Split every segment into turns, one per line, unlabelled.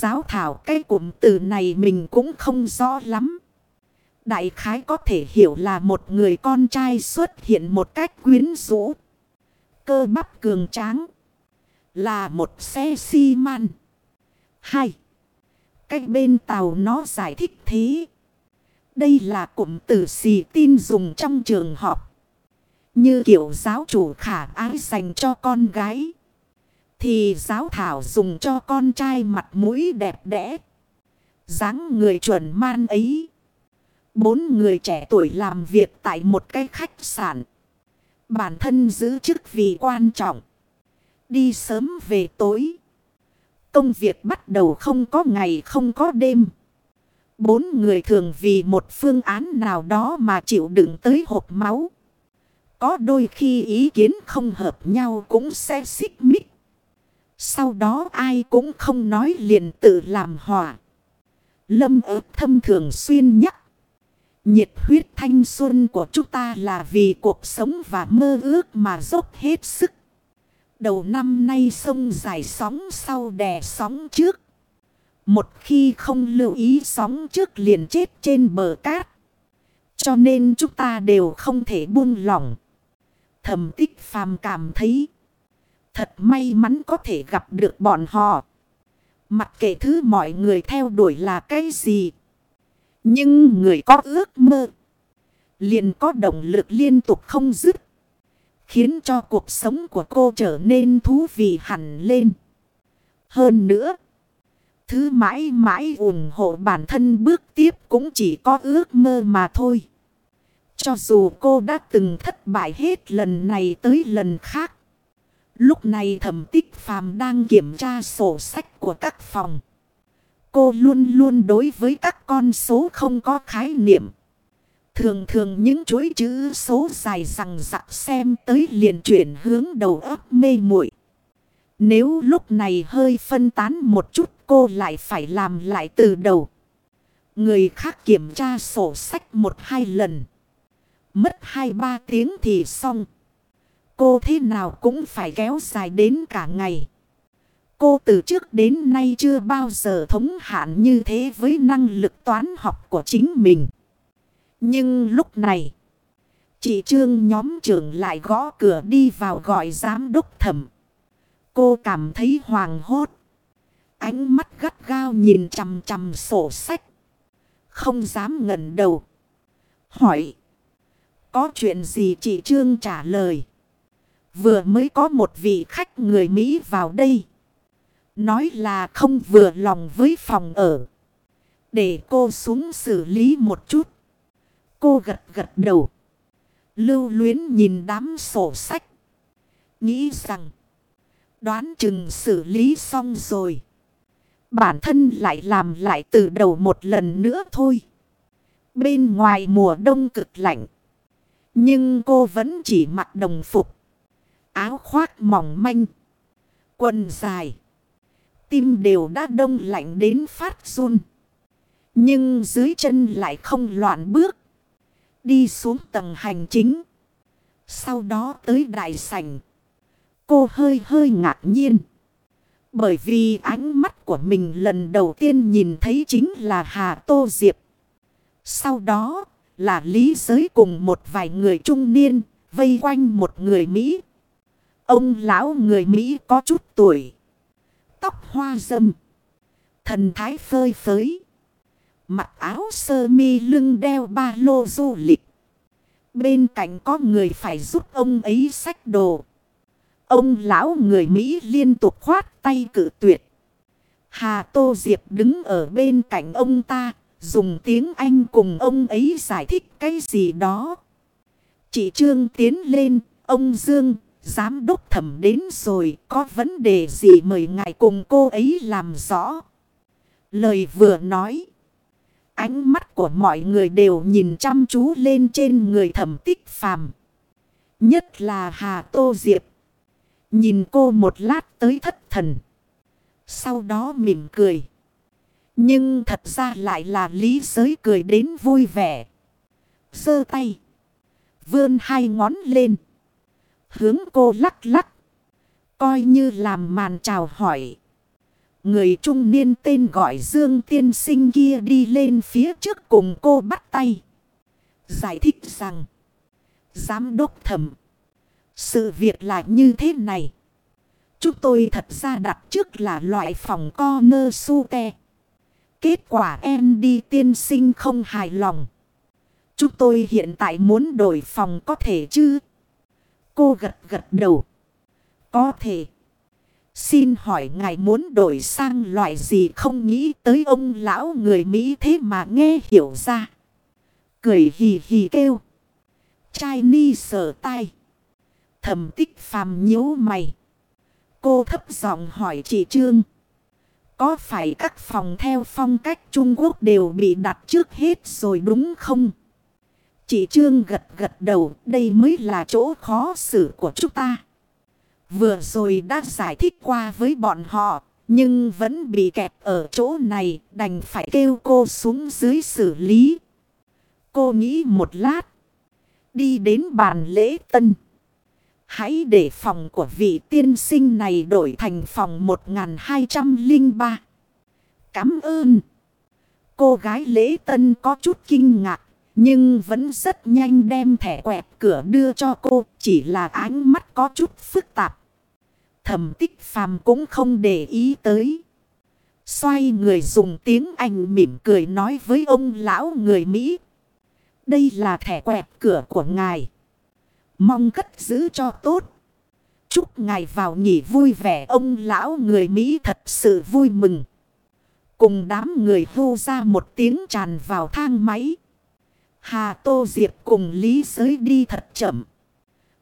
Giáo thảo cái cụm từ này mình cũng không rõ lắm. Đại khái có thể hiểu là một người con trai xuất hiện một cách quyến rũ. Cơ bắp cường tráng. Là một xe xi man. Hai. Cách bên tàu nó giải thích thế. Đây là cụm từ xì tin dùng trong trường học. Như kiểu giáo chủ khả ái dành cho con gái. Thì giáo thảo dùng cho con trai mặt mũi đẹp đẽ. dáng người chuẩn man ấy. Bốn người trẻ tuổi làm việc tại một cái khách sạn. Bản thân giữ chức vị quan trọng. Đi sớm về tối. Công việc bắt đầu không có ngày không có đêm. Bốn người thường vì một phương án nào đó mà chịu đựng tới hộp máu. Có đôi khi ý kiến không hợp nhau cũng sẽ xích mích. Sau đó ai cũng không nói liền tự làm hòa. Lâm ớt thâm thường xuyên nhắc. Nhiệt huyết thanh xuân của chúng ta là vì cuộc sống và mơ ước mà dốc hết sức. Đầu năm nay sông dài sóng sau đè sóng trước. Một khi không lưu ý sóng trước liền chết trên bờ cát. Cho nên chúng ta đều không thể buông lỏng. Thẩm tích phàm cảm thấy. Thật may mắn có thể gặp được bọn họ. Mặc kệ thứ mọi người theo đuổi là cái gì. Nhưng người có ước mơ. Liền có động lực liên tục không dứt. Khiến cho cuộc sống của cô trở nên thú vị hẳn lên. Hơn nữa. Thứ mãi mãi ủng hộ bản thân bước tiếp cũng chỉ có ước mơ mà thôi. Cho dù cô đã từng thất bại hết lần này tới lần khác. Lúc này thẩm tích phàm đang kiểm tra sổ sách của các phòng. Cô luôn luôn đối với các con số không có khái niệm. Thường thường những chuỗi chữ số dài rằng dặn xem tới liền chuyển hướng đầu óc mê muội. Nếu lúc này hơi phân tán một chút cô lại phải làm lại từ đầu. Người khác kiểm tra sổ sách một hai lần. Mất hai ba tiếng thì xong. Cô thế nào cũng phải kéo dài đến cả ngày. Cô từ trước đến nay chưa bao giờ thống hạn như thế với năng lực toán học của chính mình. Nhưng lúc này, chị Trương nhóm trưởng lại gõ cửa đi vào gọi giám đốc thẩm. Cô cảm thấy hoàng hốt. Ánh mắt gắt gao nhìn chằm chằm sổ sách. Không dám ngẩn đầu. Hỏi. Có chuyện gì chị Trương trả lời. Vừa mới có một vị khách người Mỹ vào đây. Nói là không vừa lòng với phòng ở. Để cô xuống xử lý một chút. Cô gật gật đầu. Lưu luyến nhìn đám sổ sách. Nghĩ rằng. Đoán chừng xử lý xong rồi. Bản thân lại làm lại từ đầu một lần nữa thôi. Bên ngoài mùa đông cực lạnh. Nhưng cô vẫn chỉ mặc đồng phục. Áo khoác mỏng manh. Quần dài. Tim đều đã đông lạnh đến phát run. Nhưng dưới chân lại không loạn bước. Đi xuống tầng hành chính. Sau đó tới đại sảnh. Cô hơi hơi ngạc nhiên. Bởi vì ánh mắt của mình lần đầu tiên nhìn thấy chính là Hà Tô Diệp. Sau đó là lý giới cùng một vài người trung niên vây quanh một người Mỹ. Ông lão người Mỹ có chút tuổi. Tóc hoa râm, Thần thái phơi phới. Mặc áo sơ mi lưng đeo ba lô du lịch. Bên cạnh có người phải giúp ông ấy sách đồ. Ông lão người Mỹ liên tục khoát tay cử tuyệt. Hà Tô Diệp đứng ở bên cạnh ông ta, dùng tiếng Anh cùng ông ấy giải thích cái gì đó. Chị Trương tiến lên, ông Dương, giám đốc thẩm đến rồi, có vấn đề gì mời ngài cùng cô ấy làm rõ. Lời vừa nói, ánh mắt của mọi người đều nhìn chăm chú lên trên người thẩm tích phàm. Nhất là Hà Tô Diệp. Nhìn cô một lát tới thất thần. Sau đó mỉm cười. Nhưng thật ra lại là lý giới cười đến vui vẻ. Sơ tay. Vươn hai ngón lên. Hướng cô lắc lắc. Coi như làm màn chào hỏi. Người trung niên tên gọi Dương Tiên Sinh kia đi lên phía trước cùng cô bắt tay. Giải thích rằng. Giám đốc thẩm. Sự việc là như thế này. Chúng tôi thật ra đặt trước là loại phòng co nơ su te. Kết quả em đi tiên sinh không hài lòng. Chúng tôi hiện tại muốn đổi phòng có thể chứ? Cô gật gật đầu. Có thể. Xin hỏi ngài muốn đổi sang loại gì không nghĩ tới ông lão người Mỹ thế mà nghe hiểu ra. Cười hì hì kêu. Trai ni sở tay Thầm tích phàm nhíu mày. Cô thấp giọng hỏi chị Trương. Có phải các phòng theo phong cách Trung Quốc đều bị đặt trước hết rồi đúng không? Chị Trương gật gật đầu, đây mới là chỗ khó xử của chúng ta. Vừa rồi đã giải thích qua với bọn họ, nhưng vẫn bị kẹt ở chỗ này, đành phải kêu cô xuống dưới xử lý. Cô nghĩ một lát, đi đến bàn lễ tân. Hãy để phòng của vị tiên sinh này đổi thành phòng 1203. Cảm ơn. Cô gái lễ tân có chút kinh ngạc. Nhưng vẫn rất nhanh đem thẻ quẹt cửa đưa cho cô. Chỉ là ánh mắt có chút phức tạp. Thẩm tích phàm cũng không để ý tới. Xoay người dùng tiếng Anh mỉm cười nói với ông lão người Mỹ. Đây là thẻ quẹt cửa của ngài. Mong cất giữ cho tốt. Chúc ngài vào nghỉ vui vẻ, ông lão người Mỹ thật sự vui mừng. Cùng đám người hô ra một tiếng tràn vào thang máy. Hà Tô Diệp cùng Lý Giới đi thật chậm.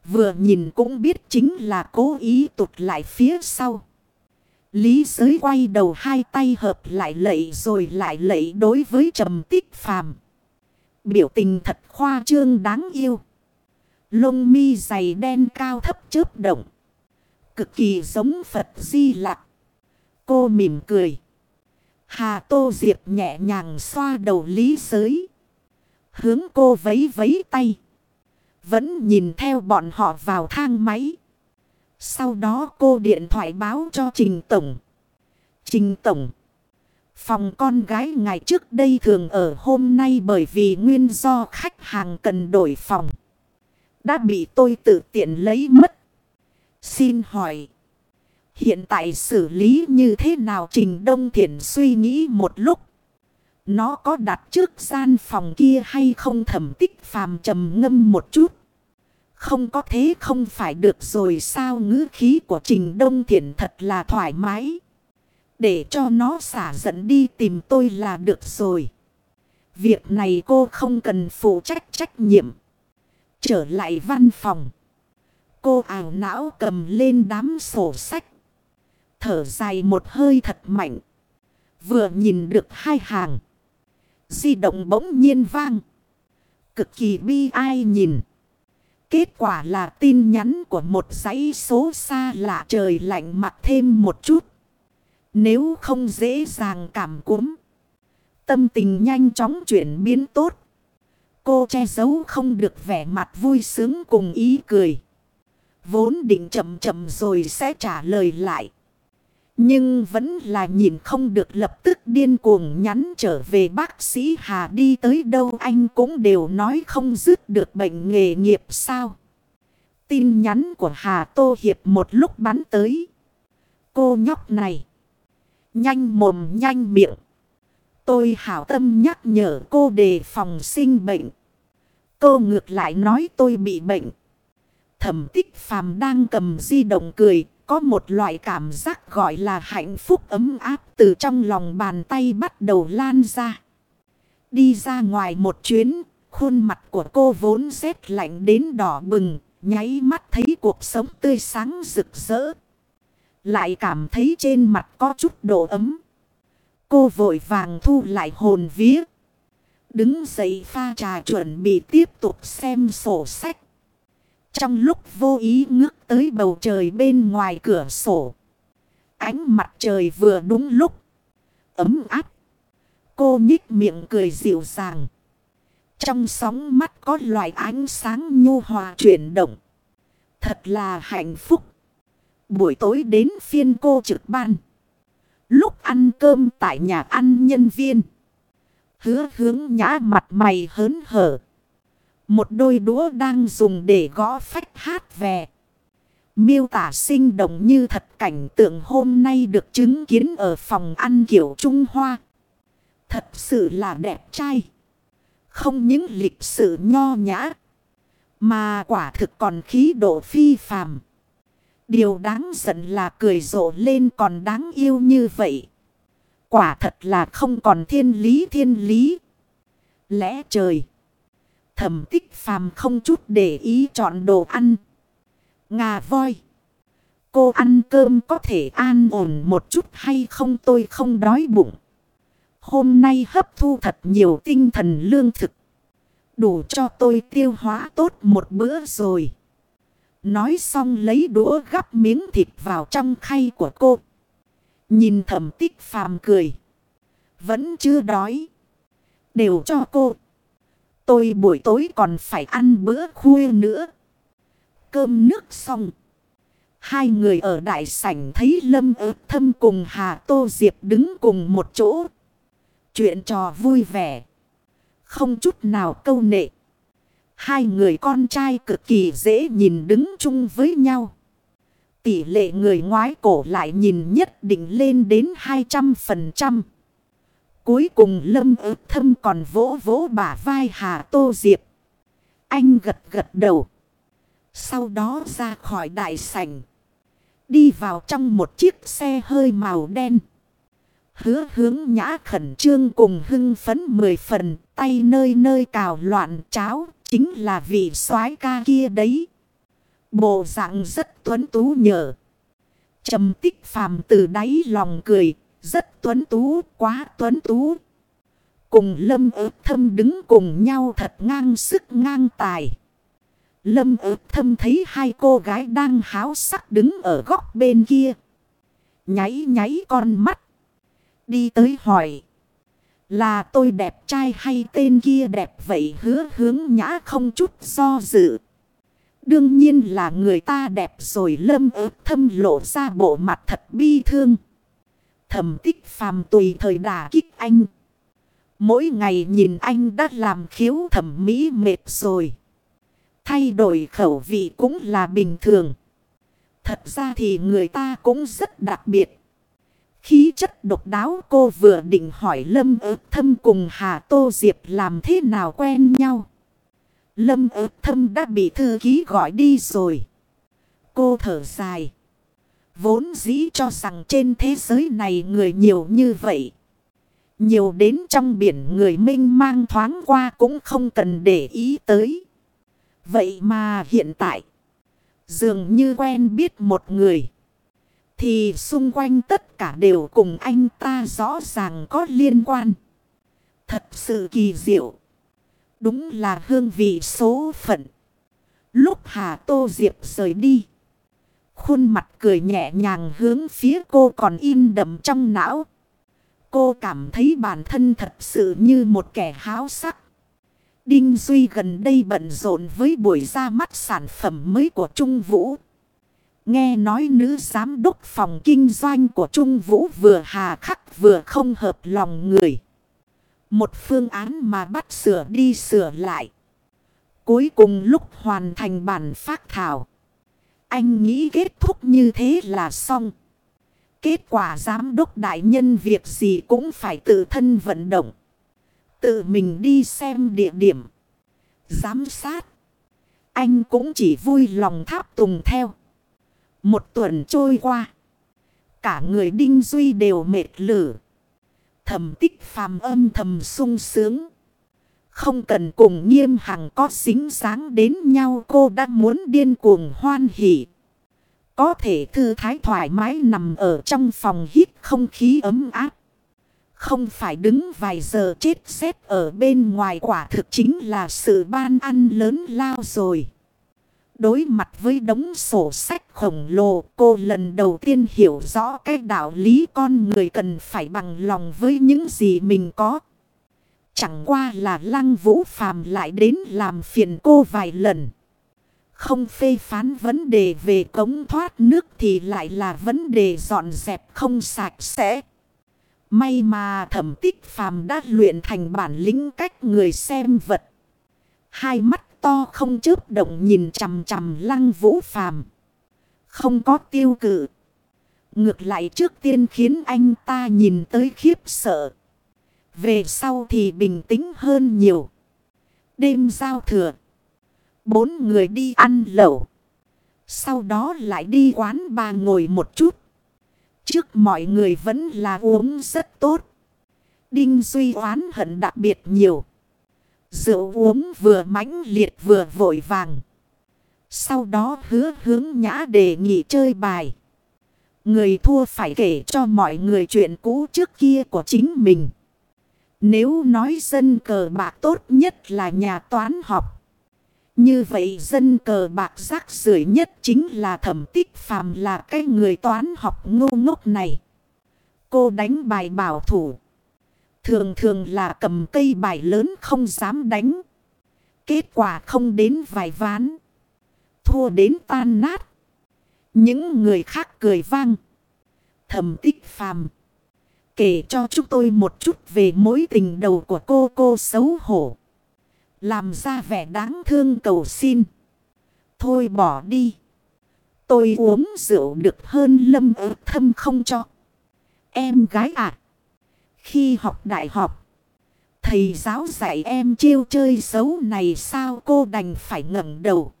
Vừa nhìn cũng biết chính là cố ý tụt lại phía sau. Lý Giới quay đầu hai tay hợp lại lệ rồi lại lệ đối với trầm tích phàm. Biểu tình thật khoa trương đáng yêu. Lông mi dày đen cao thấp chớp động. Cực kỳ giống Phật Di Lặc. Cô mỉm cười. Hà Tô Diệp nhẹ nhàng xoa đầu lý giới. Hướng cô vấy vấy tay. Vẫn nhìn theo bọn họ vào thang máy. Sau đó cô điện thoại báo cho Trình Tổng. Trình Tổng. Phòng con gái ngày trước đây thường ở hôm nay bởi vì nguyên do khách hàng cần đổi phòng. Đã bị tôi tự tiện lấy mất. Xin hỏi. Hiện tại xử lý như thế nào Trình Đông Thiển suy nghĩ một lúc. Nó có đặt trước gian phòng kia hay không thẩm tích phàm trầm ngâm một chút. Không có thế không phải được rồi sao ngữ khí của Trình Đông Thiển thật là thoải mái. Để cho nó xả giận đi tìm tôi là được rồi. Việc này cô không cần phụ trách trách nhiệm. Trở lại văn phòng. Cô ảo não cầm lên đám sổ sách. Thở dài một hơi thật mạnh. Vừa nhìn được hai hàng. Di động bỗng nhiên vang. Cực kỳ bi ai nhìn. Kết quả là tin nhắn của một dãy số xa lạ trời lạnh mặt thêm một chút. Nếu không dễ dàng cảm cúm. Tâm tình nhanh chóng chuyển biến tốt. Cô che giấu không được vẻ mặt vui sướng cùng ý cười. Vốn định chậm chậm rồi sẽ trả lời lại. Nhưng vẫn là nhìn không được lập tức điên cuồng nhắn trở về bác sĩ Hà đi tới đâu anh cũng đều nói không dứt được bệnh nghề nghiệp sao. Tin nhắn của Hà Tô Hiệp một lúc bắn tới. Cô nhóc này. Nhanh mồm nhanh miệng. Tôi hảo tâm nhắc nhở cô đề phòng sinh bệnh. Cô ngược lại nói tôi bị bệnh. Thẩm tích phàm đang cầm di động cười. Có một loại cảm giác gọi là hạnh phúc ấm áp từ trong lòng bàn tay bắt đầu lan ra. Đi ra ngoài một chuyến, khuôn mặt của cô vốn rét lạnh đến đỏ bừng, nháy mắt thấy cuộc sống tươi sáng rực rỡ. Lại cảm thấy trên mặt có chút độ ấm. Cô vội vàng thu lại hồn vía. Đứng dậy pha trà chuẩn bị tiếp tục xem sổ sách. Trong lúc vô ý ngước tới bầu trời bên ngoài cửa sổ. Ánh mặt trời vừa đúng lúc. Ấm áp. Cô nhích miệng cười dịu dàng. Trong sóng mắt có loại ánh sáng nhu hòa chuyển động. Thật là hạnh phúc. Buổi tối đến phiên cô trực ban. Lúc ăn cơm tại nhà ăn nhân viên. Hứa hướng nhã mặt mày hớn hở. Một đôi đũa đang dùng để gõ phách hát về. Miêu tả sinh động như thật cảnh tượng hôm nay được chứng kiến ở phòng ăn kiểu Trung Hoa. Thật sự là đẹp trai. Không những lịch sự nho nhã. Mà quả thực còn khí độ phi phàm. Điều đáng giận là cười rộ lên còn đáng yêu như vậy. Quả thật là không còn thiên lý thiên lý. Lẽ trời. Thẩm tích phàm không chút để ý chọn đồ ăn. Ngà voi. Cô ăn cơm có thể an ổn một chút hay không tôi không đói bụng. Hôm nay hấp thu thật nhiều tinh thần lương thực. Đủ cho tôi tiêu hóa tốt một bữa rồi. Nói xong lấy đũa gắp miếng thịt vào trong khay của cô. Nhìn thẩm tích phàm cười. Vẫn chưa đói. Đều cho cô. Tôi buổi tối còn phải ăn bữa khuya nữa. Cơm nước xong. Hai người ở đại sảnh thấy Lâm ớt thâm cùng Hà Tô Diệp đứng cùng một chỗ. Chuyện trò vui vẻ. Không chút nào câu nệ. Hai người con trai cực kỳ dễ nhìn đứng chung với nhau. Tỷ lệ người ngoái cổ lại nhìn nhất định lên đến 200%. Cuối cùng lâm ức thâm còn vỗ vỗ bả vai Hà Tô Diệp. Anh gật gật đầu. Sau đó ra khỏi đại sảnh. Đi vào trong một chiếc xe hơi màu đen. Hứa hướng nhã khẩn trương cùng hưng phấn mười phần. Tay nơi nơi cào loạn cháo. Chính là vị soái ca kia đấy. Bộ dạng rất tuấn tú nhở. trầm tích phàm từ đáy lòng cười. Rất tuấn tú, quá tuấn tú. Cùng lâm ớt thâm đứng cùng nhau thật ngang sức ngang tài. Lâm ớt thâm thấy hai cô gái đang háo sắc đứng ở góc bên kia. Nháy nháy con mắt. Đi tới hỏi. Là tôi đẹp trai hay tên kia đẹp vậy hứa hướng nhã không chút do dự. Đương nhiên là người ta đẹp rồi lâm ớt thâm lộ ra bộ mặt thật bi thương thầm tích phàm tùy thời đà kích anh. Mỗi ngày nhìn anh đã làm khiếu thẩm mỹ mệt rồi. Thay đổi khẩu vị cũng là bình thường. Thật ra thì người ta cũng rất đặc biệt. Khí chất độc đáo cô vừa định hỏi Lâm ớt thâm cùng Hà Tô Diệp làm thế nào quen nhau. Lâm ớt thâm đã bị thư ký gọi đi rồi. Cô thở dài. Vốn dĩ cho rằng trên thế giới này người nhiều như vậy. Nhiều đến trong biển người minh mang thoáng qua cũng không cần để ý tới. Vậy mà hiện tại, dường như quen biết một người. Thì xung quanh tất cả đều cùng anh ta rõ ràng có liên quan. Thật sự kỳ diệu. Đúng là hương vị số phận. Lúc Hà Tô Diệp rời đi. Khuôn mặt cười nhẹ nhàng hướng phía cô còn in đậm trong não. Cô cảm thấy bản thân thật sự như một kẻ háo sắc. Đinh Duy gần đây bận rộn với buổi ra mắt sản phẩm mới của Trung Vũ. Nghe nói nữ giám đốc phòng kinh doanh của Trung Vũ vừa hà khắc vừa không hợp lòng người. Một phương án mà bắt sửa đi sửa lại. Cuối cùng lúc hoàn thành bản phát thảo. Anh nghĩ kết thúc như thế là xong. Kết quả giám đốc đại nhân việc gì cũng phải tự thân vận động. Tự mình đi xem địa điểm. Giám sát. Anh cũng chỉ vui lòng tháp tùng theo. Một tuần trôi qua. Cả người Đinh Duy đều mệt lử. Thầm tích phàm âm thầm sung sướng. Không cần cùng nghiêm hằng có xính sáng đến nhau, cô đã muốn điên cuồng hoan hỉ. Có thể thư thái thoải mái nằm ở trong phòng hít không khí ấm áp. Không phải đứng vài giờ chết xét ở bên ngoài, quả thực chính là sự ban ăn lớn lao rồi. Đối mặt với đống sổ sách khổng lồ, cô lần đầu tiên hiểu rõ cái đạo lý con người cần phải bằng lòng với những gì mình có. Chẳng qua là lăng vũ phàm lại đến làm phiền cô vài lần. Không phê phán vấn đề về cống thoát nước thì lại là vấn đề dọn dẹp không sạch sẽ. May mà thẩm tích phàm đã luyện thành bản lĩnh cách người xem vật. Hai mắt to không chớp động nhìn chằm chằm lăng vũ phàm. Không có tiêu cự. Ngược lại trước tiên khiến anh ta nhìn tới khiếp sợ. Về sau thì bình tĩnh hơn nhiều. Đêm giao thừa. Bốn người đi ăn lẩu. Sau đó lại đi quán bà ngồi một chút. Trước mọi người vẫn là uống rất tốt. Đinh Duy oán hận đặc biệt nhiều. Rượu uống vừa mãnh liệt vừa vội vàng. Sau đó hứa hướng nhã đề nghị chơi bài. Người thua phải kể cho mọi người chuyện cũ trước kia của chính mình. Nếu nói dân cờ bạc tốt nhất là nhà toán học. Như vậy dân cờ bạc rác rưởi nhất chính là thẩm tích phàm là cái người toán học ngu ngốc này. Cô đánh bài bảo thủ. Thường thường là cầm cây bài lớn không dám đánh. Kết quả không đến vài ván. Thua đến tan nát. Những người khác cười vang. Thẩm tích phàm. Kể cho chúng tôi một chút về mối tình đầu của cô cô xấu hổ. Làm ra vẻ đáng thương cầu xin. Thôi bỏ đi. Tôi uống rượu được hơn lâm ớ thâm không cho. Em gái à. Khi học đại học. Thầy giáo dạy em chiêu chơi xấu này sao cô đành phải ngẩng đầu.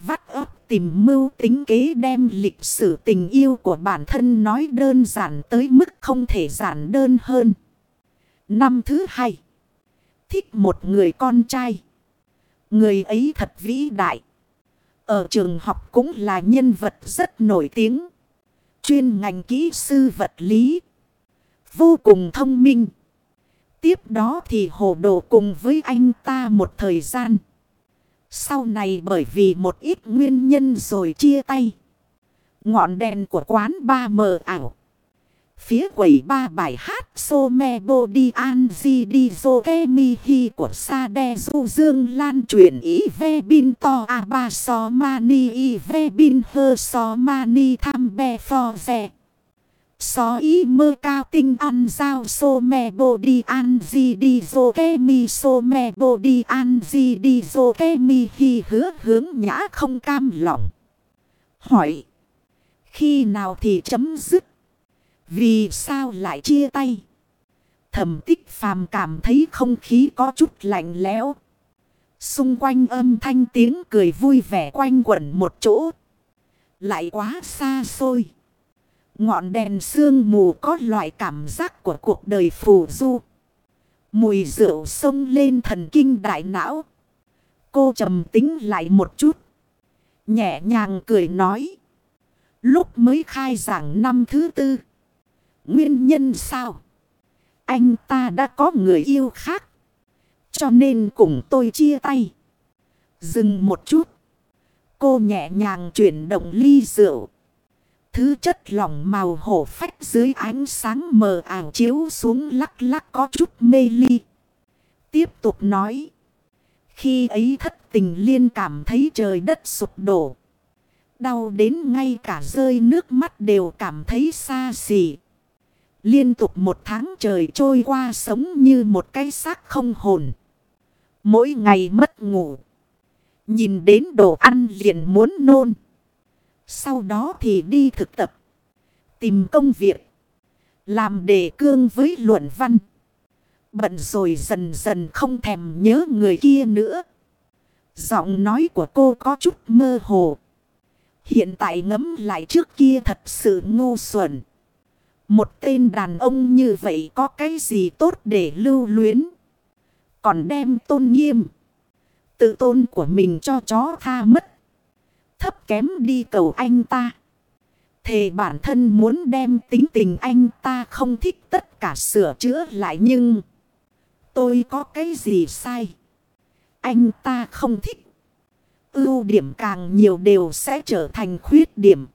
Vắt ấp tìm mưu tính kế đem lịch sử tình yêu của bản thân nói đơn giản tới mức không thể giản đơn hơn. Năm thứ hai, thích một người con trai. Người ấy thật vĩ đại. Ở trường học cũng là nhân vật rất nổi tiếng. Chuyên ngành kỹ sư vật lý. Vô cùng thông minh. Tiếp đó thì hồ đồ cùng với anh ta một thời gian. Sau này bởi vì một ít nguyên nhân rồi chia tay. Ngọn đèn của quán ba mờ ảo. Phía quầy ba bài hát Some Body Anji Di Kemi Hi của Sa Du Dương lan truyền ý ve bin to a ba so mani y ve bin hơ so mani tham be for ve. Xó ý mơ cao tinh ăn giao Some Body bồ đi ăn gì Body dô kê Kemi khi hứa hướng nhã không cam lòng. Hỏi. Khi nào thì chấm dứt? Vì sao lại chia tay? Thẩm tích phàm cảm thấy không khí có chút lạnh lẽo. Xung quanh âm thanh tiếng cười vui vẻ quanh quẩn một chỗ. Lại quá xa xôi. Ngọn đèn sương mù có loại cảm giác của cuộc đời phù du. Mùi rượu sông lên thần kinh đại não. Cô trầm tính lại một chút. Nhẹ nhàng cười nói. Lúc mới khai giảng năm thứ tư. Nguyên nhân sao? Anh ta đã có người yêu khác. Cho nên cùng tôi chia tay. Dừng một chút. Cô nhẹ nhàng chuyển động ly rượu. Thứ chất lỏng màu hổ phách dưới ánh sáng mờ ảo chiếu xuống lắc lắc có chút mê ly. Tiếp tục nói. Khi ấy thất tình liên cảm thấy trời đất sụp đổ. Đau đến ngay cả rơi nước mắt đều cảm thấy xa xỉ. Liên tục một tháng trời trôi qua sống như một cái xác không hồn. Mỗi ngày mất ngủ. Nhìn đến đồ ăn liền muốn nôn. Sau đó thì đi thực tập. Tìm công việc. Làm đề cương với luận văn. Bận rồi dần dần không thèm nhớ người kia nữa. Giọng nói của cô có chút mơ hồ. Hiện tại ngấm lại trước kia thật sự ngu xuẩn. Một tên đàn ông như vậy có cái gì tốt để lưu luyến. Còn đem tôn nghiêm. Tự tôn của mình cho chó tha mất. Thấp kém đi cầu anh ta. Thề bản thân muốn đem tính tình anh ta không thích tất cả sửa chữa lại nhưng. Tôi có cái gì sai. Anh ta không thích. Ưu điểm càng nhiều đều sẽ trở thành khuyết điểm.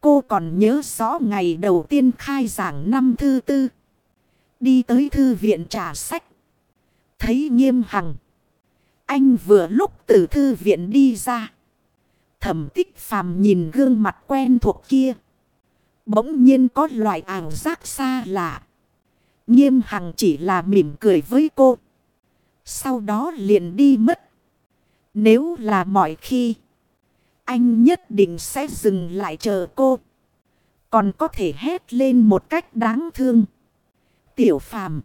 Cô còn nhớ rõ ngày đầu tiên khai giảng năm thứ tư. Đi tới thư viện trả sách. Thấy nghiêm hằng. Anh vừa lúc từ thư viện đi ra. Thẩm tích phàm nhìn gương mặt quen thuộc kia. Bỗng nhiên có loại ảo giác xa lạ. Nghiêm hằng chỉ là mỉm cười với cô. Sau đó liền đi mất. Nếu là mọi khi. Anh nhất định sẽ dừng lại chờ cô. Còn có thể hét lên một cách đáng thương. Tiểu phàm.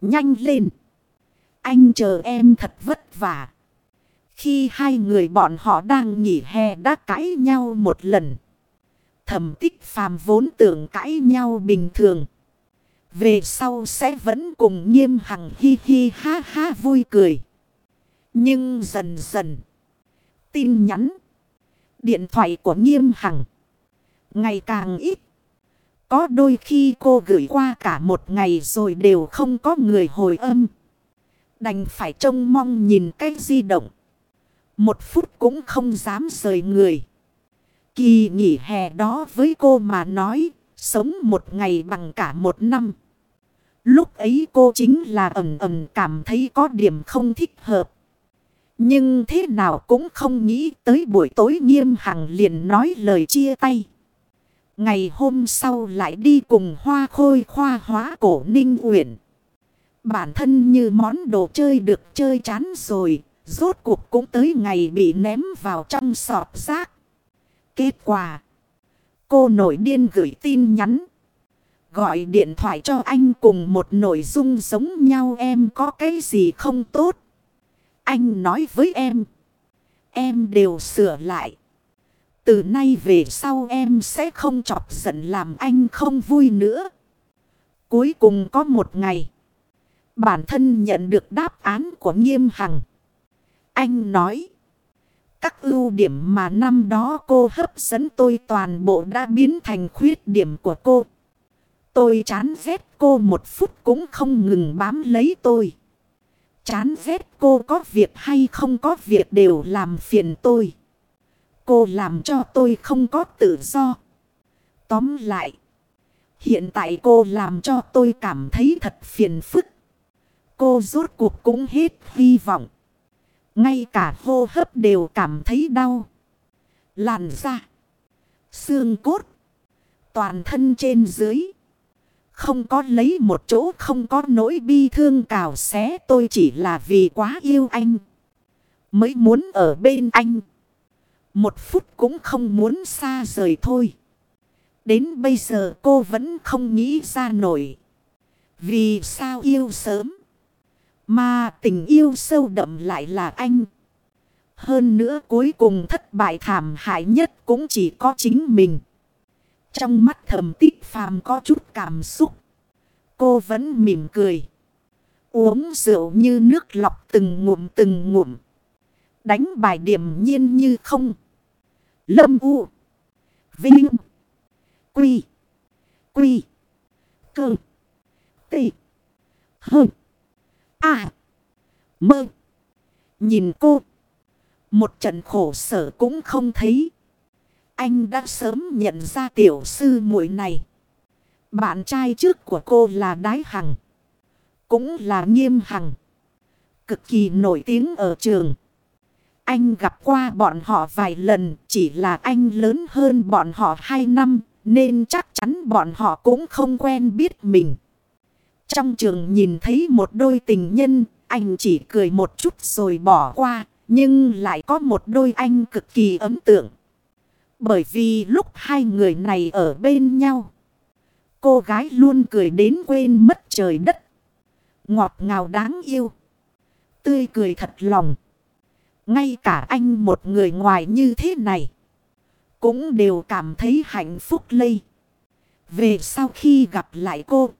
Nhanh lên. Anh chờ em thật vất vả. Khi hai người bọn họ đang nghỉ hè đã cãi nhau một lần. Thẩm tích phàm vốn tưởng cãi nhau bình thường. Về sau sẽ vẫn cùng nghiêm hằng hi hi ha ha vui cười. Nhưng dần dần. Tin nhắn. Điện thoại của nghiêm hằng. Ngày càng ít. Có đôi khi cô gửi qua cả một ngày rồi đều không có người hồi âm. Đành phải trông mong nhìn cái di động. Một phút cũng không dám rời người. Kỳ nghỉ hè đó với cô mà nói, sống một ngày bằng cả một năm. Lúc ấy cô chính là ẩm ẩm cảm thấy có điểm không thích hợp. Nhưng thế nào cũng không nghĩ tới buổi tối nghiêm hằng liền nói lời chia tay. Ngày hôm sau lại đi cùng hoa khôi khoa hóa cổ ninh uyển. Bản thân như món đồ chơi được chơi chán rồi, rốt cuộc cũng tới ngày bị ném vào trong sọt rác. Kết quả, cô nổi điên gửi tin nhắn. Gọi điện thoại cho anh cùng một nội dung giống nhau em có cái gì không tốt. Anh nói với em. Em đều sửa lại. Từ nay về sau em sẽ không chọc giận làm anh không vui nữa. Cuối cùng có một ngày. Bản thân nhận được đáp án của nghiêm hằng. Anh nói. Các ưu điểm mà năm đó cô hấp dẫn tôi toàn bộ đã biến thành khuyết điểm của cô. Tôi chán ghét cô một phút cũng không ngừng bám lấy tôi. Chán ghét cô có việc hay không có việc đều làm phiền tôi. Cô làm cho tôi không có tự do. Tóm lại. Hiện tại cô làm cho tôi cảm thấy thật phiền phức. Cô rốt cuộc cũng hết hy vọng. Ngay cả hô hấp đều cảm thấy đau. Làn da. Xương cốt. Toàn thân trên dưới. Không có lấy một chỗ, không có nỗi bi thương cào xé, tôi chỉ là vì quá yêu anh. Mới muốn ở bên anh. Một phút cũng không muốn xa rời thôi. Đến bây giờ cô vẫn không nghĩ ra nổi. Vì sao yêu sớm? Mà tình yêu sâu đậm lại là anh. Hơn nữa cuối cùng thất bại thảm hại nhất cũng chỉ có chính mình. Trong mắt thầm tích phàm có chút cảm xúc. Cô vẫn mỉm cười. Uống rượu như nước lọc từng ngụm từng ngụm. Đánh bài điểm nhiên như không. Lâm U. Vinh. Quy. Quy. Cơ. Tị. Hơn. À. Mơ. Nhìn cô. Một trận khổ sở cũng không thấy. Anh đã sớm nhận ra tiểu sư muội này. Bạn trai trước của cô là Đái Hằng. Cũng là Nghiêm Hằng. Cực kỳ nổi tiếng ở trường. Anh gặp qua bọn họ vài lần. Chỉ là anh lớn hơn bọn họ 2 năm. Nên chắc chắn bọn họ cũng không quen biết mình. Trong trường nhìn thấy một đôi tình nhân. Anh chỉ cười một chút rồi bỏ qua. Nhưng lại có một đôi anh cực kỳ ấn tượng. Bởi vì lúc hai người này ở bên nhau. Cô gái luôn cười đến quên mất trời đất. Ngọt ngào đáng yêu. Tươi cười thật lòng. Ngay cả anh một người ngoài như thế này. Cũng đều cảm thấy hạnh phúc lây. Về sau khi gặp lại cô.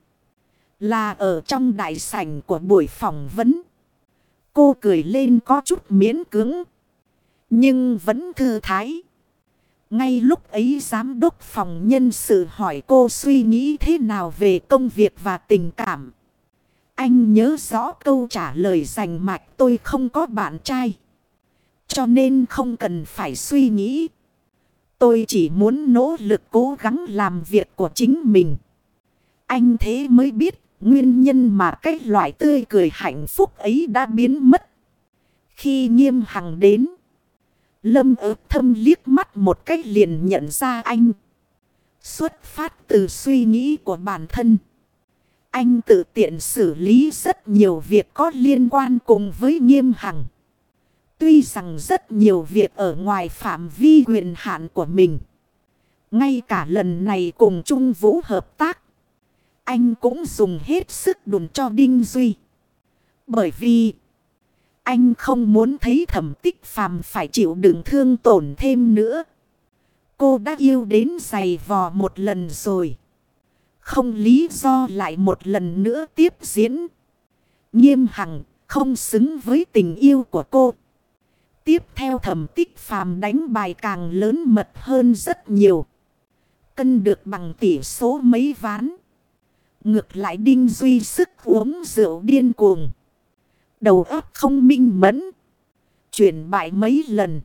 Là ở trong đại sảnh của buổi phỏng vấn. Cô cười lên có chút miễn cứng. Nhưng vẫn thư thái. Ngay lúc ấy giám đốc phòng nhân sự hỏi cô suy nghĩ thế nào về công việc và tình cảm. Anh nhớ rõ câu trả lời dành mạch tôi không có bạn trai. Cho nên không cần phải suy nghĩ. Tôi chỉ muốn nỗ lực cố gắng làm việc của chính mình. Anh thế mới biết nguyên nhân mà cái loại tươi cười hạnh phúc ấy đã biến mất. Khi nghiêm hằng đến. Lâm ớt thâm liếc mắt một cách liền nhận ra anh. Xuất phát từ suy nghĩ của bản thân. Anh tự tiện xử lý rất nhiều việc có liên quan cùng với nghiêm hằng. Tuy rằng rất nhiều việc ở ngoài phạm vi quyền hạn của mình. Ngay cả lần này cùng Trung Vũ hợp tác. Anh cũng dùng hết sức đùn cho Đinh Duy. Bởi vì, anh không muốn thấy thẩm tích phàm phải chịu đựng thương tổn thêm nữa. Cô đã yêu đến giày vò một lần rồi. Không lý do lại một lần nữa tiếp diễn. Nghiêm hằng, không xứng với tình yêu của cô. Tiếp theo thẩm tích phàm đánh bài càng lớn mật hơn rất nhiều. Cân được bằng tỷ số mấy ván. Ngược lại Đinh Duy sức uống rượu điên cuồng. Đầu óc không minh mẫn. Chuyển bại mấy lần.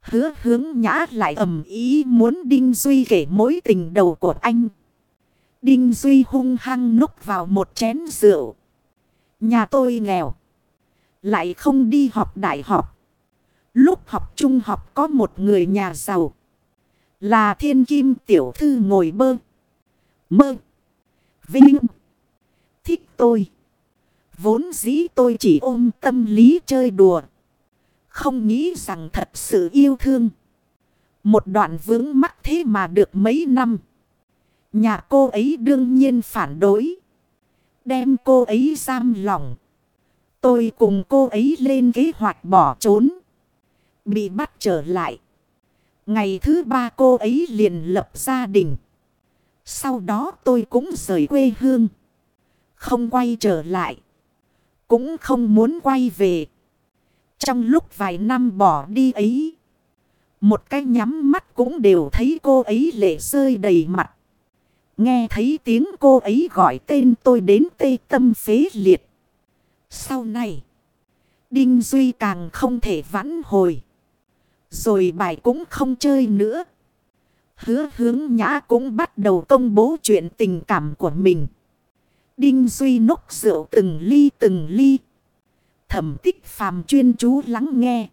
Hứa hướng nhã lại ầm ý muốn Đinh Duy kể mối tình đầu của anh. Đinh Duy hung hăng núp vào một chén rượu. Nhà tôi nghèo. Lại không đi học đại học. Lúc học trung học có một người nhà giàu. Là thiên kim tiểu thư ngồi bơ. Mơ. Vinh. Thích tôi. Vốn dĩ tôi chỉ ôm tâm lý chơi đùa. Không nghĩ rằng thật sự yêu thương. Một đoạn vướng mắc thế mà được mấy năm. Nhà cô ấy đương nhiên phản đối. Đem cô ấy giam lỏng. Tôi cùng cô ấy lên kế hoạch bỏ trốn. Bị bắt trở lại. Ngày thứ ba cô ấy liền lập gia đình. Sau đó tôi cũng rời quê hương. Không quay trở lại. Cũng không muốn quay về. Trong lúc vài năm bỏ đi ấy. Một cái nhắm mắt cũng đều thấy cô ấy lệ rơi đầy mặt. Nghe thấy tiếng cô ấy gọi tên tôi đến tê tâm phế liệt. Sau này. Đinh Duy càng không thể vãn hồi. Rồi bài cũng không chơi nữa. Hứa hướng nhã cũng bắt đầu công bố chuyện tình cảm của mình. Đinh Duy nốc rượu từng ly từng ly. Thẩm tích phàm chuyên chú lắng nghe.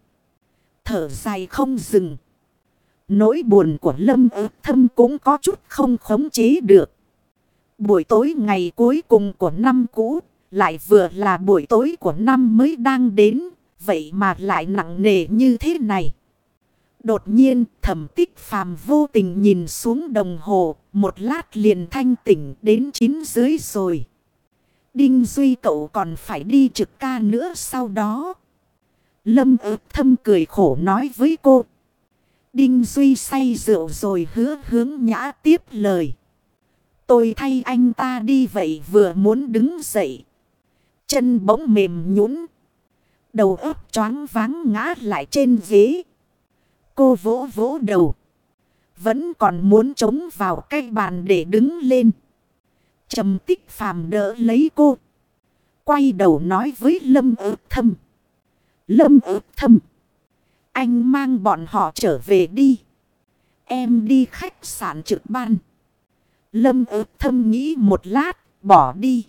Thở dài không dừng. Nỗi buồn của Lâm ớt thâm cũng có chút không khống chế được. Buổi tối ngày cuối cùng của năm cũ, lại vừa là buổi tối của năm mới đang đến, vậy mà lại nặng nề như thế này. Đột nhiên thẩm tích phàm vô tình nhìn xuống đồng hồ, một lát liền thanh tỉnh đến chín dưới rồi. Đinh Duy cậu còn phải đi trực ca nữa sau đó. Lâm ớt thâm cười khổ nói với cô. Đinh Duy say rượu rồi hứa hướng nhã tiếp lời. Tôi thay anh ta đi vậy vừa muốn đứng dậy. Chân bỗng mềm nhũn Đầu óc choáng váng ngã lại trên ghế. Cô vỗ vỗ đầu. Vẫn còn muốn chống vào cái bàn để đứng lên. trầm tích phàm đỡ lấy cô. Quay đầu nói với Lâm ớt thâm. Lâm ớt thâm. Anh mang bọn họ trở về đi. Em đi khách sạn trực ban. Lâm ớt thâm nghĩ một lát, bỏ đi.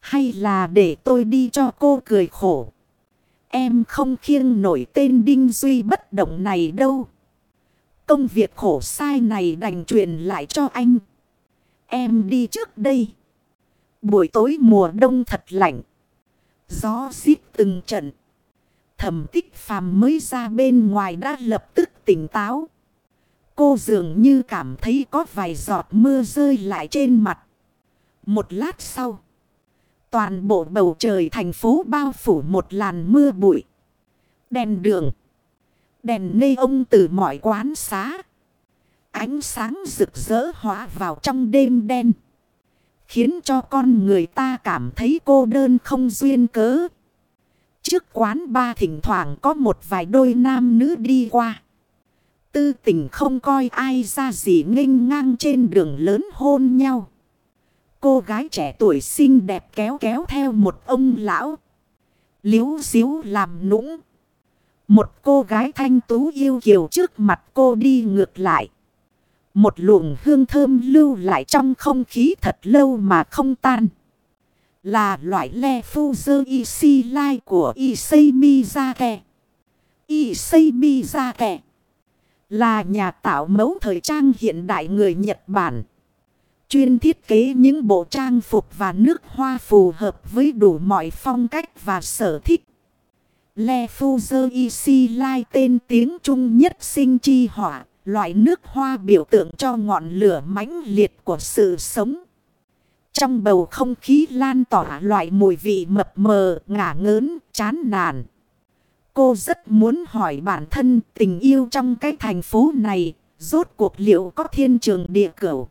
Hay là để tôi đi cho cô cười khổ. Em không khiêng nổi tên Đinh Duy bất động này đâu. Công việc khổ sai này đành truyền lại cho anh. Em đi trước đây. Buổi tối mùa đông thật lạnh. Gió xít từng trận. Thẩm tích phàm mới ra bên ngoài đã lập tức tỉnh táo. Cô dường như cảm thấy có vài giọt mưa rơi lại trên mặt. Một lát sau. Toàn bộ bầu trời thành phố bao phủ một làn mưa bụi. Đèn đường. Đèn nê ông từ mọi quán xá. Ánh sáng rực rỡ hóa vào trong đêm đen. Khiến cho con người ta cảm thấy cô đơn không duyên cớ. Trước quán ba thỉnh thoảng có một vài đôi nam nữ đi qua. Tư tình không coi ai ra gì nghênh ngang trên đường lớn hôn nhau. Cô gái trẻ tuổi xinh đẹp kéo kéo theo một ông lão. Liếu xíu làm nũng. Một cô gái thanh tú yêu kiều trước mặt cô đi ngược lại. Một luồng hương thơm lưu lại trong không khí thật lâu mà không tan. Là loại le phu dơ y si lai của Issei mi ra kè. Là nhà tạo mẫu thời trang hiện đại người Nhật Bản. Chuyên thiết kế những bộ trang phục và nước hoa phù hợp với đủ mọi phong cách và sở thích. Le Fuzer Isi Lai tên tiếng Trung nhất sinh chi hỏa, loại nước hoa biểu tượng cho ngọn lửa mãnh liệt của sự sống. Trong bầu không khí lan tỏa loại mùi vị mập mờ, ngả ngớn, chán nản. Cô rất muốn hỏi bản thân tình yêu trong cái thành phố này, rốt cuộc liệu có thiên trường địa cửu.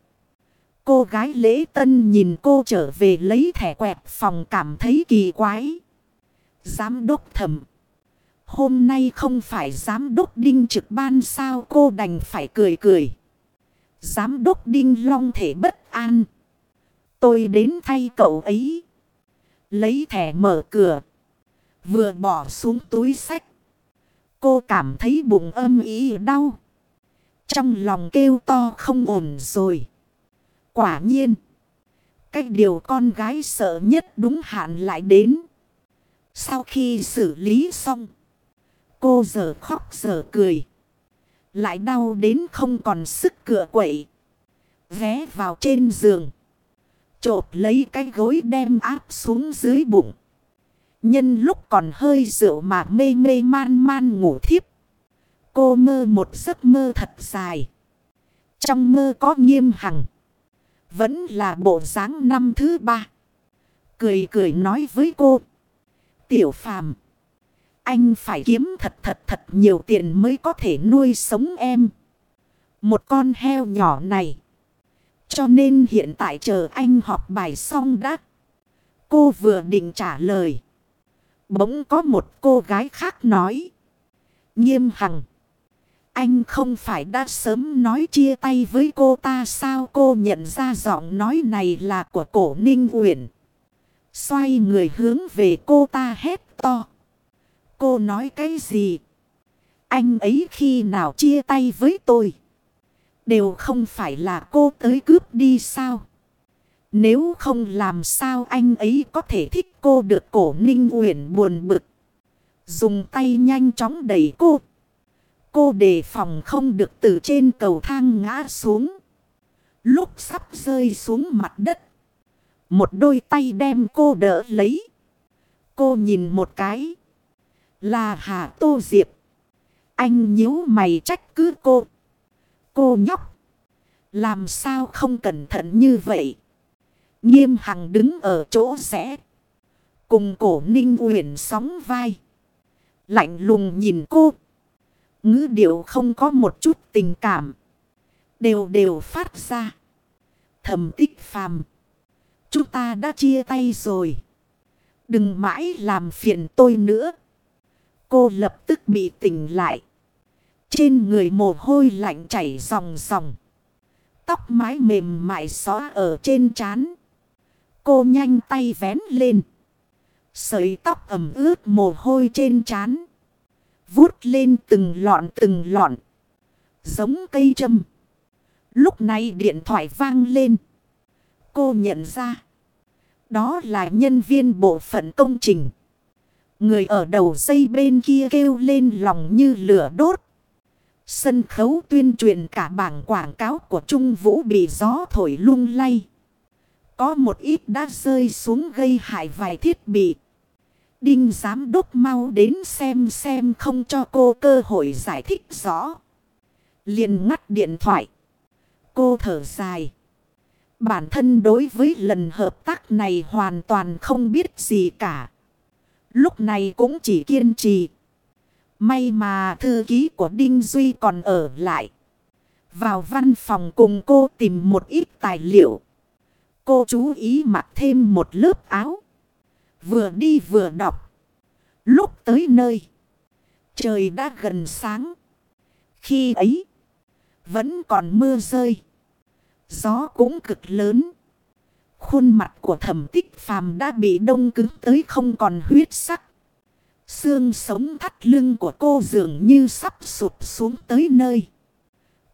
Cô gái lễ tân nhìn cô trở về lấy thẻ quẹt phòng cảm thấy kỳ quái. Giám đốc thầm. Hôm nay không phải giám đốc đinh trực ban sao cô đành phải cười cười. Giám đốc đinh long thể bất an. Tôi đến thay cậu ấy. Lấy thẻ mở cửa. Vừa bỏ xuống túi sách. Cô cảm thấy bụng âm ý đau. Trong lòng kêu to không ổn rồi. Quả nhiên. cách điều con gái sợ nhất đúng hạn lại đến. Sau khi xử lý xong. Cô giờ khóc giờ cười. Lại đau đến không còn sức cựa quậy. Vé vào trên giường. Chộp lấy cái gối đem áp xuống dưới bụng. Nhân lúc còn hơi rượu mà mê mê man man ngủ thiếp. Cô mơ một giấc mơ thật dài. Trong mơ có nghiêm hằng. Vẫn là bộ dáng năm thứ ba. Cười cười nói với cô. Tiểu phàm. Anh phải kiếm thật thật thật nhiều tiền mới có thể nuôi sống em. Một con heo nhỏ này. Cho nên hiện tại chờ anh học bài xong đã. Cô vừa định trả lời. Bỗng có một cô gái khác nói. Nghiêm hằng. Anh không phải đã sớm nói chia tay với cô ta sao cô nhận ra giọng nói này là của cổ ninh uyển. Xoay người hướng về cô ta hét to. Cô nói cái gì? Anh ấy khi nào chia tay với tôi? Đều không phải là cô tới cướp đi sao? Nếu không làm sao anh ấy có thể thích cô được cổ ninh uyển buồn bực. Dùng tay nhanh chóng đẩy cô. Cô đề phòng không được từ trên cầu thang ngã xuống. Lúc sắp rơi xuống mặt đất. Một đôi tay đem cô đỡ lấy. Cô nhìn một cái. Là Hà Tô Diệp. Anh nhíu mày trách cứ cô. Cô nhóc. Làm sao không cẩn thận như vậy? Nghiêm Hằng đứng ở chỗ rẽ. Cùng cổ ninh uyển sóng vai. Lạnh lùng nhìn cô ngữ điệu không có một chút tình cảm. Đều đều phát ra. Thầm tích phàm. Chúng ta đã chia tay rồi. Đừng mãi làm phiền tôi nữa. Cô lập tức bị tỉnh lại. Trên người mồ hôi lạnh chảy ròng ròng. Tóc mái mềm mại xóa ở trên trán. Cô nhanh tay vén lên. Sợi tóc ẩm ướt mồ hôi trên trán. Vút lên từng lọn từng lọn. Giống cây châm. Lúc này điện thoại vang lên. Cô nhận ra. Đó là nhân viên bộ phận công trình. Người ở đầu dây bên kia kêu lên lòng như lửa đốt. Sân khấu tuyên truyền cả bảng quảng cáo của Trung Vũ bị gió thổi lung lay. Có một ít đã rơi xuống gây hại vài thiết bị. Đinh giám đốc mau đến xem xem không cho cô cơ hội giải thích rõ. liền ngắt điện thoại. Cô thở dài. Bản thân đối với lần hợp tác này hoàn toàn không biết gì cả. Lúc này cũng chỉ kiên trì. May mà thư ký của Đinh Duy còn ở lại. Vào văn phòng cùng cô tìm một ít tài liệu. Cô chú ý mặc thêm một lớp áo. Vừa đi vừa đọc. Lúc tới nơi. Trời đã gần sáng. Khi ấy. Vẫn còn mưa rơi. Gió cũng cực lớn. Khuôn mặt của thẩm tích phàm đã bị đông cứng tới không còn huyết sắc. Xương sống thắt lưng của cô dường như sắp sụp xuống tới nơi.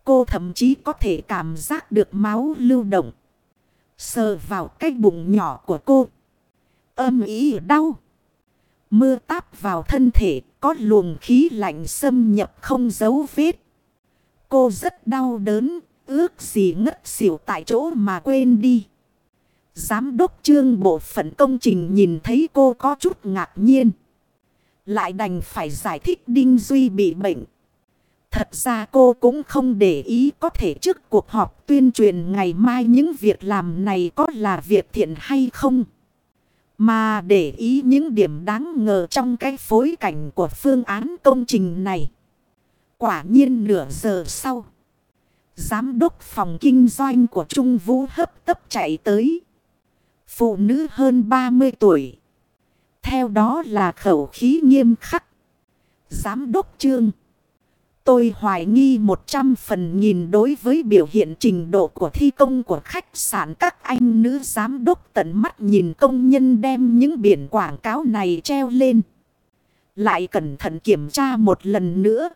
Cô thậm chí có thể cảm giác được máu lưu động. Sờ vào cái bụng nhỏ của cô. Âm ý đau. Mưa táp vào thân thể có luồng khí lạnh xâm nhập không dấu vết. Cô rất đau đớn, Ước gì ngất xỉu tại chỗ mà quên đi. Giám đốc trương bộ phận công trình nhìn thấy cô có chút ngạc nhiên. Lại đành phải giải thích Đinh Duy bị bệnh. Thật ra cô cũng không để ý có thể trước cuộc họp tuyên truyền ngày mai những việc làm này có là việc thiện hay không. Mà để ý những điểm đáng ngờ trong cái phối cảnh của phương án công trình này. Quả nhiên nửa giờ sau. Giám đốc phòng kinh doanh của Trung Vũ hấp tấp chạy tới. Phụ nữ hơn 30 tuổi. Theo đó là khẩu khí nghiêm khắc. Giám đốc trương. Tôi hoài nghi 100 phần nghìn đối với biểu hiện trình độ của thi công của khách sạn các anh nữ giám đốc tận mắt nhìn công nhân đem những biển quảng cáo này treo lên. Lại cẩn thận kiểm tra một lần nữa.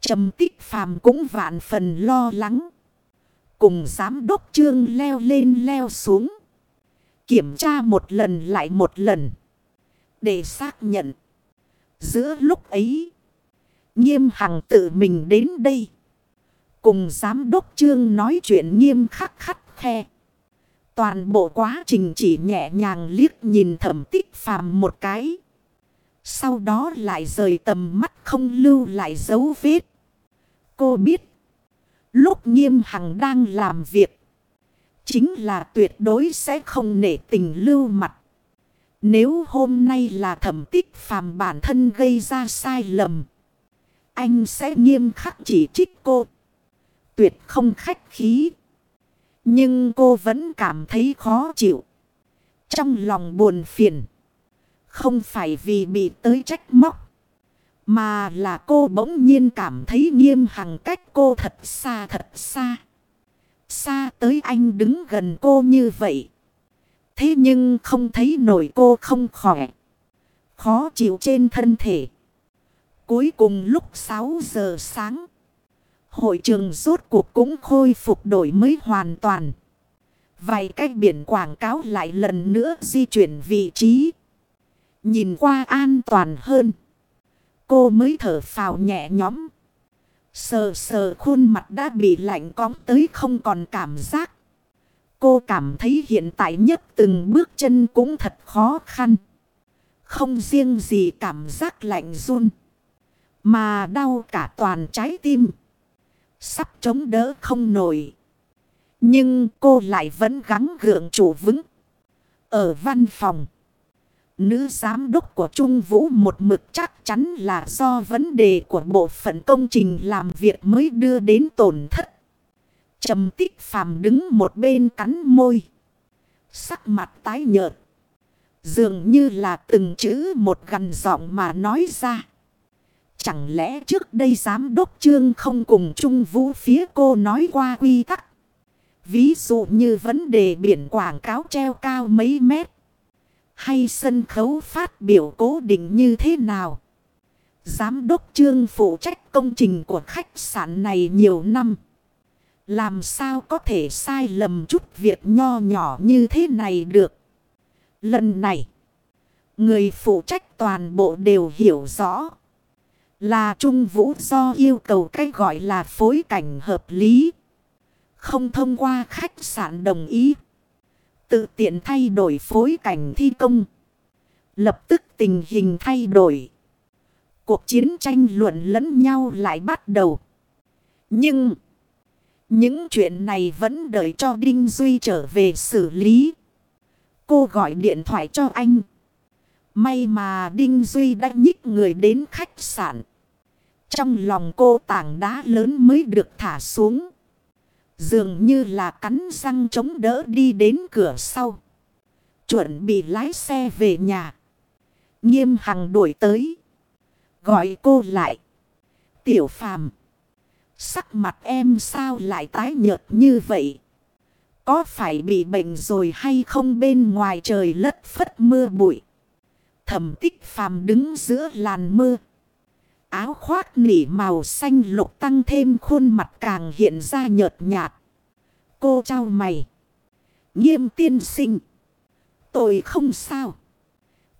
Trầm tích phàm cũng vạn phần lo lắng. Cùng giám đốc trương leo lên leo xuống. Kiểm tra một lần lại một lần. Để xác nhận. Giữa lúc ấy. Nghiêm hằng tự mình đến đây. Cùng giám đốc trương nói chuyện nghiêm khắc khắt khe. Toàn bộ quá trình chỉ nhẹ nhàng liếc nhìn thẩm tích phàm một cái. Sau đó lại rời tầm mắt không lưu lại dấu vết. Cô biết. Lúc nghiêm hằng đang làm việc. Chính là tuyệt đối sẽ không nể tình lưu mặt. Nếu hôm nay là thẩm tích phàm bản thân gây ra sai lầm. Anh sẽ nghiêm khắc chỉ trích cô. Tuyệt không khách khí. Nhưng cô vẫn cảm thấy khó chịu. Trong lòng buồn phiền. Không phải vì bị tới trách móc. Mà là cô bỗng nhiên cảm thấy nghiêm hằng cách cô thật xa thật xa. Xa tới anh đứng gần cô như vậy. Thế nhưng không thấy nổi cô không khỏe. Khó chịu trên thân thể. Cuối cùng lúc 6 giờ sáng. Hội trường rốt cuộc cũng khôi phục đổi mới hoàn toàn. Vài cái biển quảng cáo lại lần nữa di chuyển vị trí. Nhìn qua an toàn hơn. Cô mới thở phào nhẹ nhõm. Sờ sờ khuôn mặt đã bị lạnh cóng tới không còn cảm giác. Cô cảm thấy hiện tại nhất từng bước chân cũng thật khó khăn. Không riêng gì cảm giác lạnh run. Mà đau cả toàn trái tim. Sắp chống đỡ không nổi. Nhưng cô lại vẫn gắng gượng chủ vững. Ở văn phòng. Nữ giám đốc của Trung Vũ một mực chắc chắn là do vấn đề của bộ phận công trình làm việc mới đưa đến tổn thất. Trầm tích phàm đứng một bên cắn môi. Sắc mặt tái nhợt. Dường như là từng chữ một gần giọng mà nói ra. Chẳng lẽ trước đây giám đốc trương không cùng Trung Vũ phía cô nói qua quy tắc. Ví dụ như vấn đề biển quảng cáo treo cao mấy mét. Hay sân khấu phát biểu cố định như thế nào? Giám đốc trương phụ trách công trình của khách sạn này nhiều năm. Làm sao có thể sai lầm chút việc nho nhỏ như thế này được? Lần này, người phụ trách toàn bộ đều hiểu rõ. Là Trung Vũ do yêu cầu cách gọi là phối cảnh hợp lý. Không thông qua khách sạn đồng ý. Tự tiện thay đổi phối cảnh thi công. Lập tức tình hình thay đổi. Cuộc chiến tranh luận lẫn nhau lại bắt đầu. Nhưng... Những chuyện này vẫn đợi cho Đinh Duy trở về xử lý. Cô gọi điện thoại cho anh. May mà Đinh Duy đã nhích người đến khách sạn. Trong lòng cô tảng đá lớn mới được thả xuống. Dường như là cắn răng chống đỡ đi đến cửa sau. Chuẩn bị lái xe về nhà. Nghiêm hằng đuổi tới. Gọi cô lại. Tiểu phàm. Sắc mặt em sao lại tái nhợt như vậy? Có phải bị bệnh rồi hay không bên ngoài trời lất phất mưa bụi? Thẩm tích phàm đứng giữa làn mưa. Áo khoác nỉ màu xanh lục tăng thêm khuôn mặt càng hiện ra nhợt nhạt. Cô trao mày. Nghiêm tiên sinh. Tôi không sao.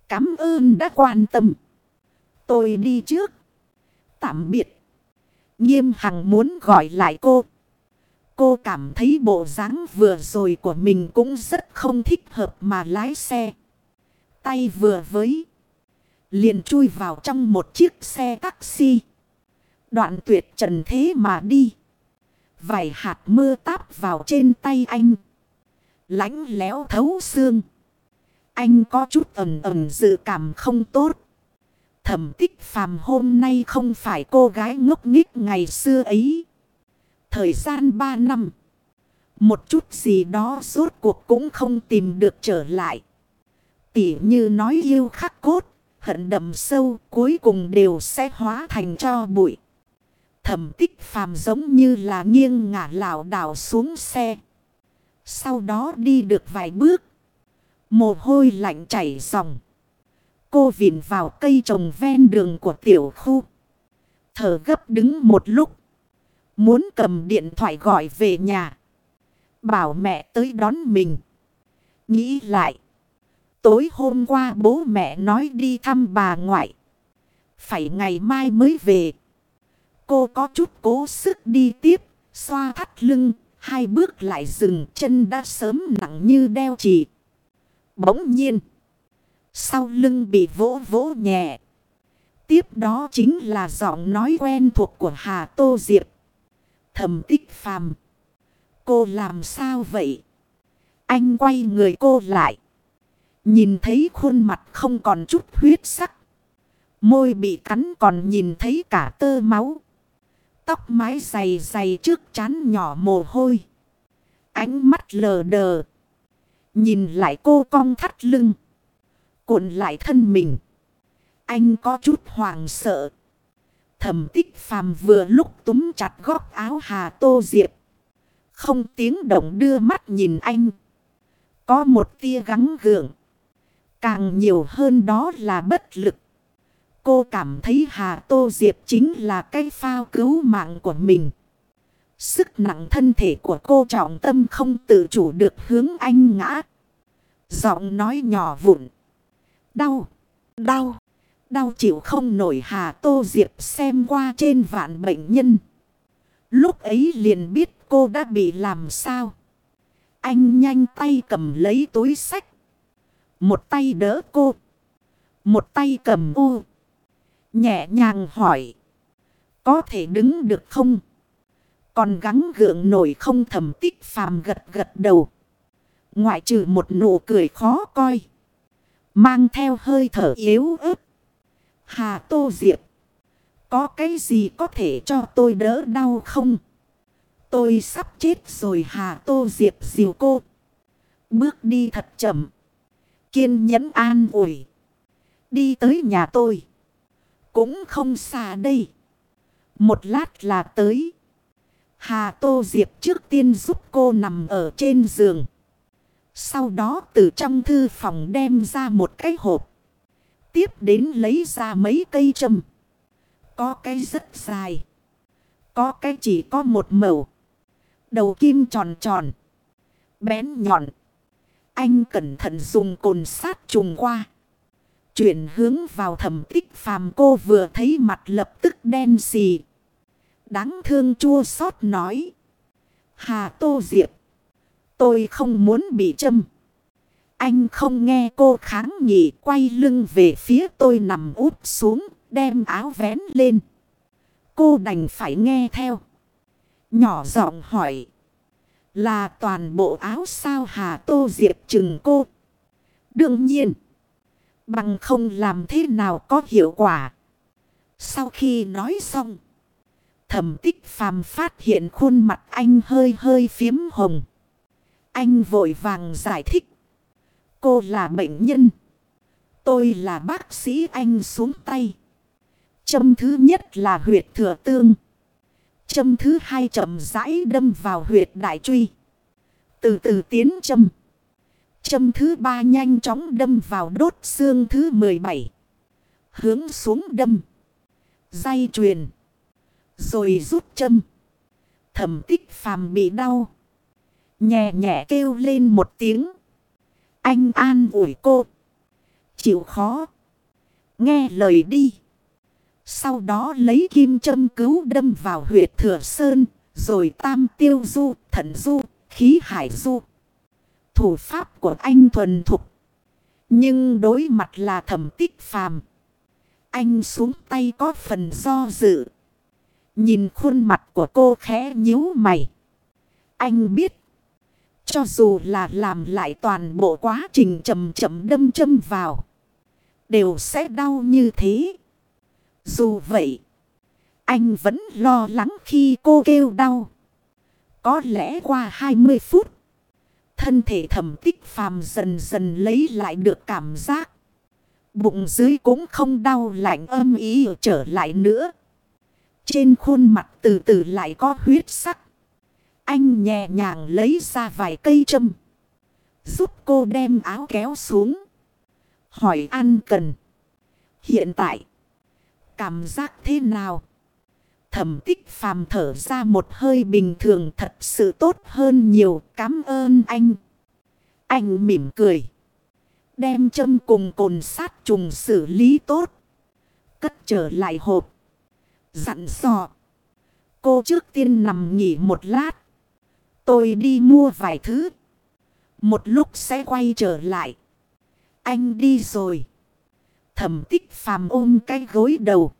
Cảm ơn đã quan tâm. Tôi đi trước. Tạm biệt. Nghiêm hằng muốn gọi lại cô. Cô cảm thấy bộ dáng vừa rồi của mình cũng rất không thích hợp mà lái xe. Tay vừa với. Liền chui vào trong một chiếc xe taxi. Đoạn tuyệt trần thế mà đi. Vài hạt mưa táp vào trên tay anh. Lánh léo thấu xương. Anh có chút ẩm ẩm dự cảm không tốt. Thẩm tích phàm hôm nay không phải cô gái ngốc nghích ngày xưa ấy. Thời gian 3 năm. Một chút gì đó rốt cuộc cũng không tìm được trở lại. Tỉ như nói yêu khắc cốt, hận đậm sâu, cuối cùng đều sẽ hóa thành cho bụi. Thẩm tích phàm giống như là nghiêng ngả lảo đảo xuống xe. Sau đó đi được vài bước. Mồ hôi lạnh chảy dòng. Cô vịn vào cây trồng ven đường của tiểu khu. Thở gấp đứng một lúc. Muốn cầm điện thoại gọi về nhà. Bảo mẹ tới đón mình. Nghĩ lại. Tối hôm qua bố mẹ nói đi thăm bà ngoại. Phải ngày mai mới về. Cô có chút cố sức đi tiếp. Xoa thắt lưng. Hai bước lại dừng chân đã sớm nặng như đeo chỉ. Bỗng nhiên. Sau lưng bị vỗ vỗ nhẹ. Tiếp đó chính là giọng nói quen thuộc của Hà Tô Diệp. Thầm tích phàm. Cô làm sao vậy? Anh quay người cô lại. Nhìn thấy khuôn mặt không còn chút huyết sắc. Môi bị cắn còn nhìn thấy cả tơ máu. Tóc mái dày dày trước chán nhỏ mồ hôi. Ánh mắt lờ đờ. Nhìn lại cô cong thắt lưng. Cuộn lại thân mình. Anh có chút hoàng sợ. Thẩm tích phàm vừa lúc túm chặt góc áo Hà Tô Diệp. Không tiếng động đưa mắt nhìn anh. Có một tia gắng gượng. Càng nhiều hơn đó là bất lực. Cô cảm thấy Hà Tô Diệp chính là cái phao cứu mạng của mình. Sức nặng thân thể của cô trọng tâm không tự chủ được hướng anh ngã. Giọng nói nhỏ vụn. Đau, đau, đau chịu không nổi Hà Tô Diệp xem qua trên vạn bệnh nhân. Lúc ấy liền biết cô đã bị làm sao. Anh nhanh tay cầm lấy túi sách. Một tay đỡ cô. Một tay cầm u. Nhẹ nhàng hỏi. Có thể đứng được không? Còn gắng gượng nổi không thầm tích phàm gật gật đầu. Ngoại trừ một nụ cười khó coi. Mang theo hơi thở yếu ớt. Hà Tô Diệp. Có cái gì có thể cho tôi đỡ đau không? Tôi sắp chết rồi Hà Tô Diệp dìu cô. Bước đi thật chậm. Kiên nhẫn an ủi. Đi tới nhà tôi. Cũng không xa đây. Một lát là tới. Hà Tô Diệp trước tiên giúp cô nằm ở trên giường. Sau đó từ trong thư phòng đem ra một cái hộp. Tiếp đến lấy ra mấy cây châm. Có cái rất dài. Có cái chỉ có một màu. Đầu kim tròn tròn. Bén nhọn. Anh cẩn thận dùng cồn sát trùng qua. Chuyển hướng vào thẩm tích phàm cô vừa thấy mặt lập tức đen xì. Đáng thương chua xót nói. Hà Tô Diệp. Tôi không muốn bị châm. Anh không nghe cô kháng nghị quay lưng về phía tôi nằm úp xuống, đem áo vén lên. Cô đành phải nghe theo. Nhỏ giọng hỏi. Là toàn bộ áo sao Hà Tô Diệp chừng cô. Đương nhiên. Bằng không làm thế nào có hiệu quả. Sau khi nói xong. Thẩm tích phàm phát hiện khuôn mặt anh hơi hơi phiếm hồng. Anh vội vàng giải thích. Cô là bệnh nhân. Tôi là bác sĩ anh xuống tay. Châm thứ nhất là huyệt thừa tương. Châm thứ hai chậm rãi đâm vào huyệt đại truy. Từ từ tiến châm. Châm thứ ba nhanh chóng đâm vào đốt xương thứ 17. Hướng xuống đâm. Dây truyền. Rồi rút châm. Thẩm tích phàm bị đau. Nhẹ nhẹ kêu lên một tiếng. Anh an ủi cô. Chịu khó. Nghe lời đi. Sau đó lấy kim châm cứu đâm vào huyệt thừa sơn. Rồi tam tiêu du thận du, khí hải du. Thủ pháp của anh thuần thục. Nhưng đối mặt là thẩm tích phàm. Anh xuống tay có phần do dự. Nhìn khuôn mặt của cô khẽ nhíu mày. Anh biết. Cho dù là làm lại toàn bộ quá trình chậm chậm đâm châm vào. Đều sẽ đau như thế. Dù vậy. Anh vẫn lo lắng khi cô kêu đau. Có lẽ qua 20 phút. Thân thể thẩm tích phàm dần dần lấy lại được cảm giác. Bụng dưới cũng không đau lạnh âm ý trở lại nữa. Trên khuôn mặt từ từ lại có huyết sắc. Anh nhẹ nhàng lấy ra vài cây châm. Giúp cô đem áo kéo xuống. Hỏi ăn cần. Hiện tại. Cảm giác thế nào? Thẩm tích phàm thở ra một hơi bình thường thật sự tốt hơn nhiều. Cảm ơn anh. Anh mỉm cười. Đem châm cùng cồn sát trùng xử lý tốt. Cất trở lại hộp. Dặn dò. Cô trước tiên nằm nghỉ một lát. Tôi đi mua vài thứ. Một lúc sẽ quay trở lại. Anh đi rồi. Thẩm tích phàm ôm cái gối đầu.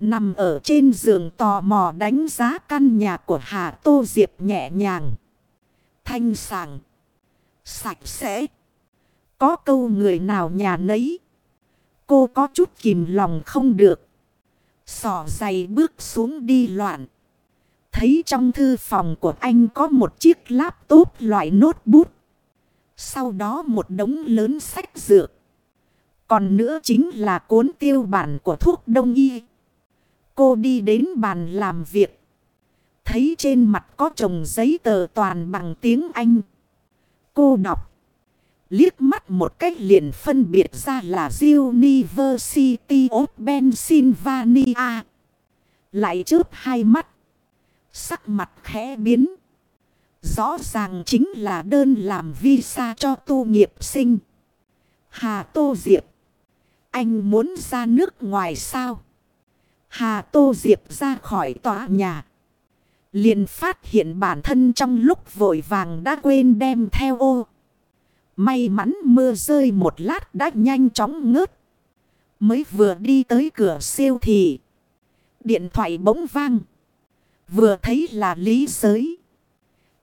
Nằm ở trên giường tò mò đánh giá căn nhà của Hà Tô Diệp nhẹ nhàng. Thanh sàng. Sạch sẽ. Có câu người nào nhà nấy. Cô có chút kìm lòng không được. Sỏ giày bước xuống đi loạn. Thấy trong thư phòng của anh có một chiếc laptop loại notebook. Sau đó một đống lớn sách dược. Còn nữa chính là cuốn tiêu bản của thuốc đông y. Cô đi đến bàn làm việc. Thấy trên mặt có chồng giấy tờ toàn bằng tiếng Anh. Cô đọc. Liếc mắt một cách liền phân biệt ra là University of Pennsylvania. Lại chớp hai mắt. Sắc mặt khẽ biến. Rõ ràng chính là đơn làm visa cho tu nghiệp sinh. Hà Tô Diệp. Anh muốn ra nước ngoài sao? Hà Tô Diệp ra khỏi tòa nhà. liền phát hiện bản thân trong lúc vội vàng đã quên đem theo ô. May mắn mưa rơi một lát đã nhanh chóng ngớt. Mới vừa đi tới cửa siêu thị. Điện thoại bỗng vang. Vừa thấy là lý giới.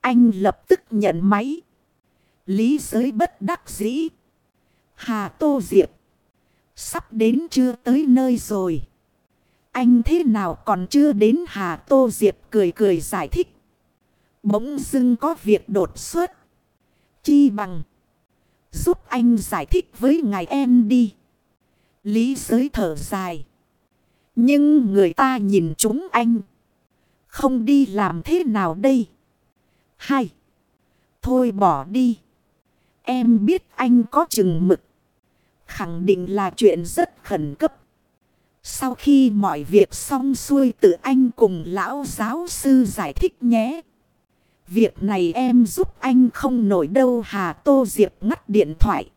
Anh lập tức nhận máy. Lý giới bất đắc dĩ. Hà Tô Diệp. Sắp đến chưa tới nơi rồi. Anh thế nào còn chưa đến Hà Tô Diệp cười cười giải thích. Bỗng dưng có việc đột xuất. Chi bằng. Giúp anh giải thích với ngài em đi. Lý giới thở dài. Nhưng người ta nhìn chúng anh. Không đi làm thế nào đây? Hai. Thôi bỏ đi. Em biết anh có chừng mực. Khẳng định là chuyện rất khẩn cấp. Sau khi mọi việc xong xuôi tự anh cùng lão giáo sư giải thích nhé. Việc này em giúp anh không nổi đâu Hà Tô Diệp ngắt điện thoại.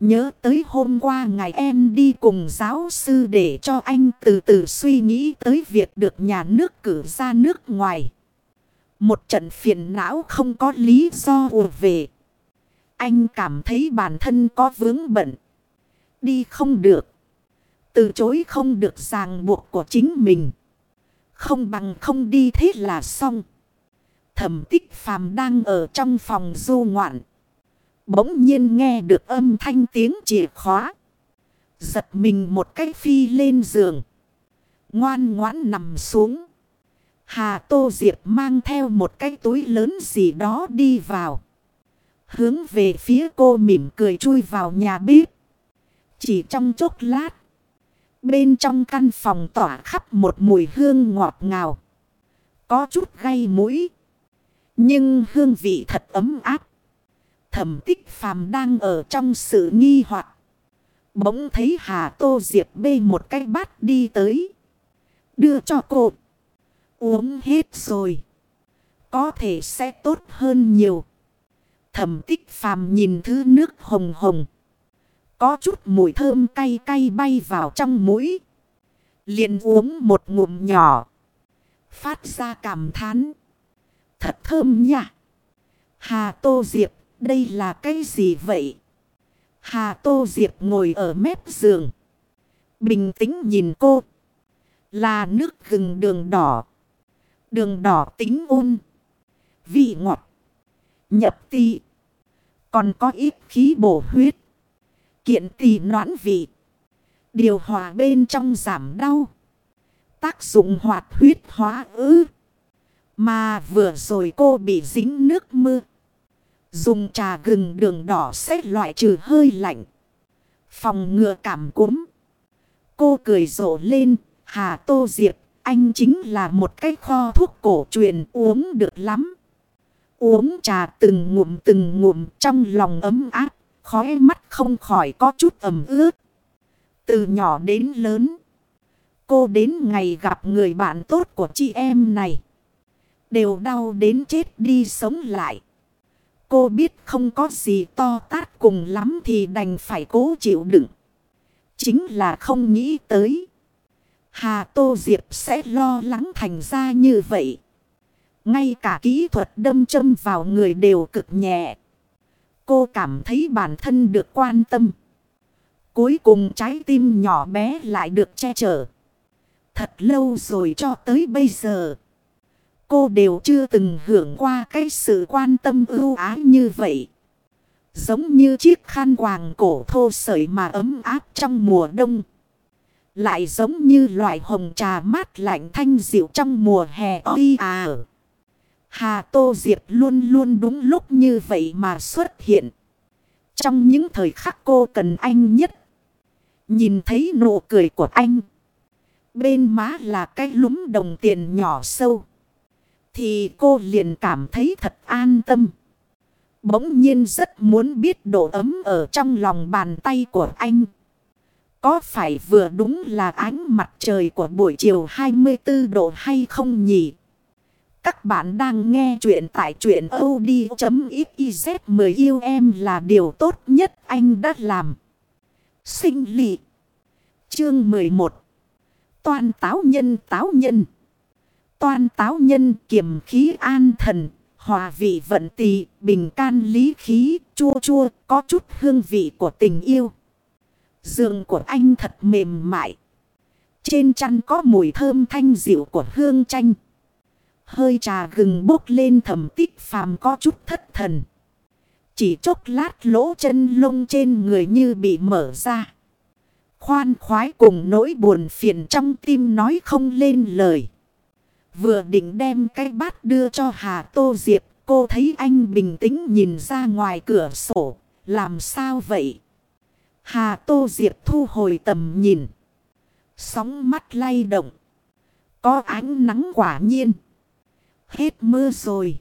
Nhớ tới hôm qua ngày em đi cùng giáo sư để cho anh từ từ suy nghĩ tới việc được nhà nước cử ra nước ngoài. Một trận phiền não không có lý do ùa về. Anh cảm thấy bản thân có vướng bận. Đi không được. Từ chối không được ràng buộc của chính mình. Không bằng không đi thế là xong. Thẩm tích phàm đang ở trong phòng du ngoạn. Bỗng nhiên nghe được âm thanh tiếng chìa khóa. Giật mình một cái phi lên giường. Ngoan ngoãn nằm xuống. Hà Tô Diệp mang theo một cái túi lớn gì đó đi vào. Hướng về phía cô mỉm cười chui vào nhà bếp. Chỉ trong chốc lát. Bên trong căn phòng tỏa khắp một mùi hương ngọt ngào. Có chút gây mũi. Nhưng hương vị thật ấm áp. Thẩm tích phàm đang ở trong sự nghi hoặc Bỗng thấy Hà Tô Diệp bê một cái bát đi tới. Đưa cho cô. Uống hết rồi. Có thể sẽ tốt hơn nhiều. Thẩm tích phàm nhìn thứ nước hồng hồng. Có chút mùi thơm cay cay bay vào trong mũi. liền uống một ngụm nhỏ. Phát ra cảm thán. thật thơm nha. Hà Tô Diệp, đây là cái gì vậy? Hà Tô Diệp ngồi ở mép giường. Bình tĩnh nhìn cô. Là nước gừng đường đỏ. Đường đỏ tính ôn. Vị ngọt. Nhập tị. Còn có ít khí bổ huyết. Kiện tỳ noãn vị. Điều hòa bên trong giảm đau. Tác dụng hoạt huyết hóa ư. Mà vừa rồi cô bị dính nước mưa. Dùng trà gừng đường đỏ xét loại trừ hơi lạnh. Phòng ngừa cảm cúm. Cô cười rộ lên. Hà Tô Diệp, anh chính là một cái kho thuốc cổ truyền uống được lắm. Uống trà từng ngụm từng ngụm trong lòng ấm áp. Khói mắt không khỏi có chút ẩm ướt. Từ nhỏ đến lớn. Cô đến ngày gặp người bạn tốt của chị em này. Đều đau đến chết đi sống lại. Cô biết không có gì to tát cùng lắm thì đành phải cố chịu đựng. Chính là không nghĩ tới. Hà Tô Diệp sẽ lo lắng thành ra như vậy. Ngay cả kỹ thuật đâm châm vào người đều cực nhẹ. Cô cảm thấy bản thân được quan tâm. Cuối cùng trái tim nhỏ bé lại được che chở. Thật lâu rồi cho tới bây giờ. Cô đều chưa từng hưởng qua cái sự quan tâm ưu ái như vậy. Giống như chiếc khăn quàng cổ thô sợi mà ấm áp trong mùa đông. Lại giống như loại hồng trà mát lạnh thanh dịu trong mùa hè oi à. Hà Tô Diệp luôn luôn đúng lúc như vậy mà xuất hiện. Trong những thời khắc cô cần anh nhất. Nhìn thấy nụ cười của anh. Bên má là cái lúm đồng tiền nhỏ sâu. Thì cô liền cảm thấy thật an tâm. Bỗng nhiên rất muốn biết độ ấm ở trong lòng bàn tay của anh. Có phải vừa đúng là ánh mặt trời của buổi chiều 24 độ hay không nhỉ? Các bạn đang nghe chuyện tại chuyện od.xyz 10 yêu em là điều tốt nhất anh đã làm. Sinh lị. Chương 11. Toàn táo nhân táo nhân. Toàn táo nhân kiềm khí an thần. Hòa vị vận tỳ, bình can lý khí, chua chua, có chút hương vị của tình yêu. Giường của anh thật mềm mại. Trên chăn có mùi thơm thanh dịu của hương chanh. Hơi trà gừng bốc lên thầm tích phàm có chút thất thần. Chỉ chốc lát lỗ chân lông trên người như bị mở ra. Khoan khoái cùng nỗi buồn phiền trong tim nói không lên lời. Vừa định đem cái bát đưa cho Hà Tô Diệp. Cô thấy anh bình tĩnh nhìn ra ngoài cửa sổ. Làm sao vậy? Hà Tô Diệp thu hồi tầm nhìn. Sóng mắt lay động. Có ánh nắng quả nhiên. Hết mưa rồi.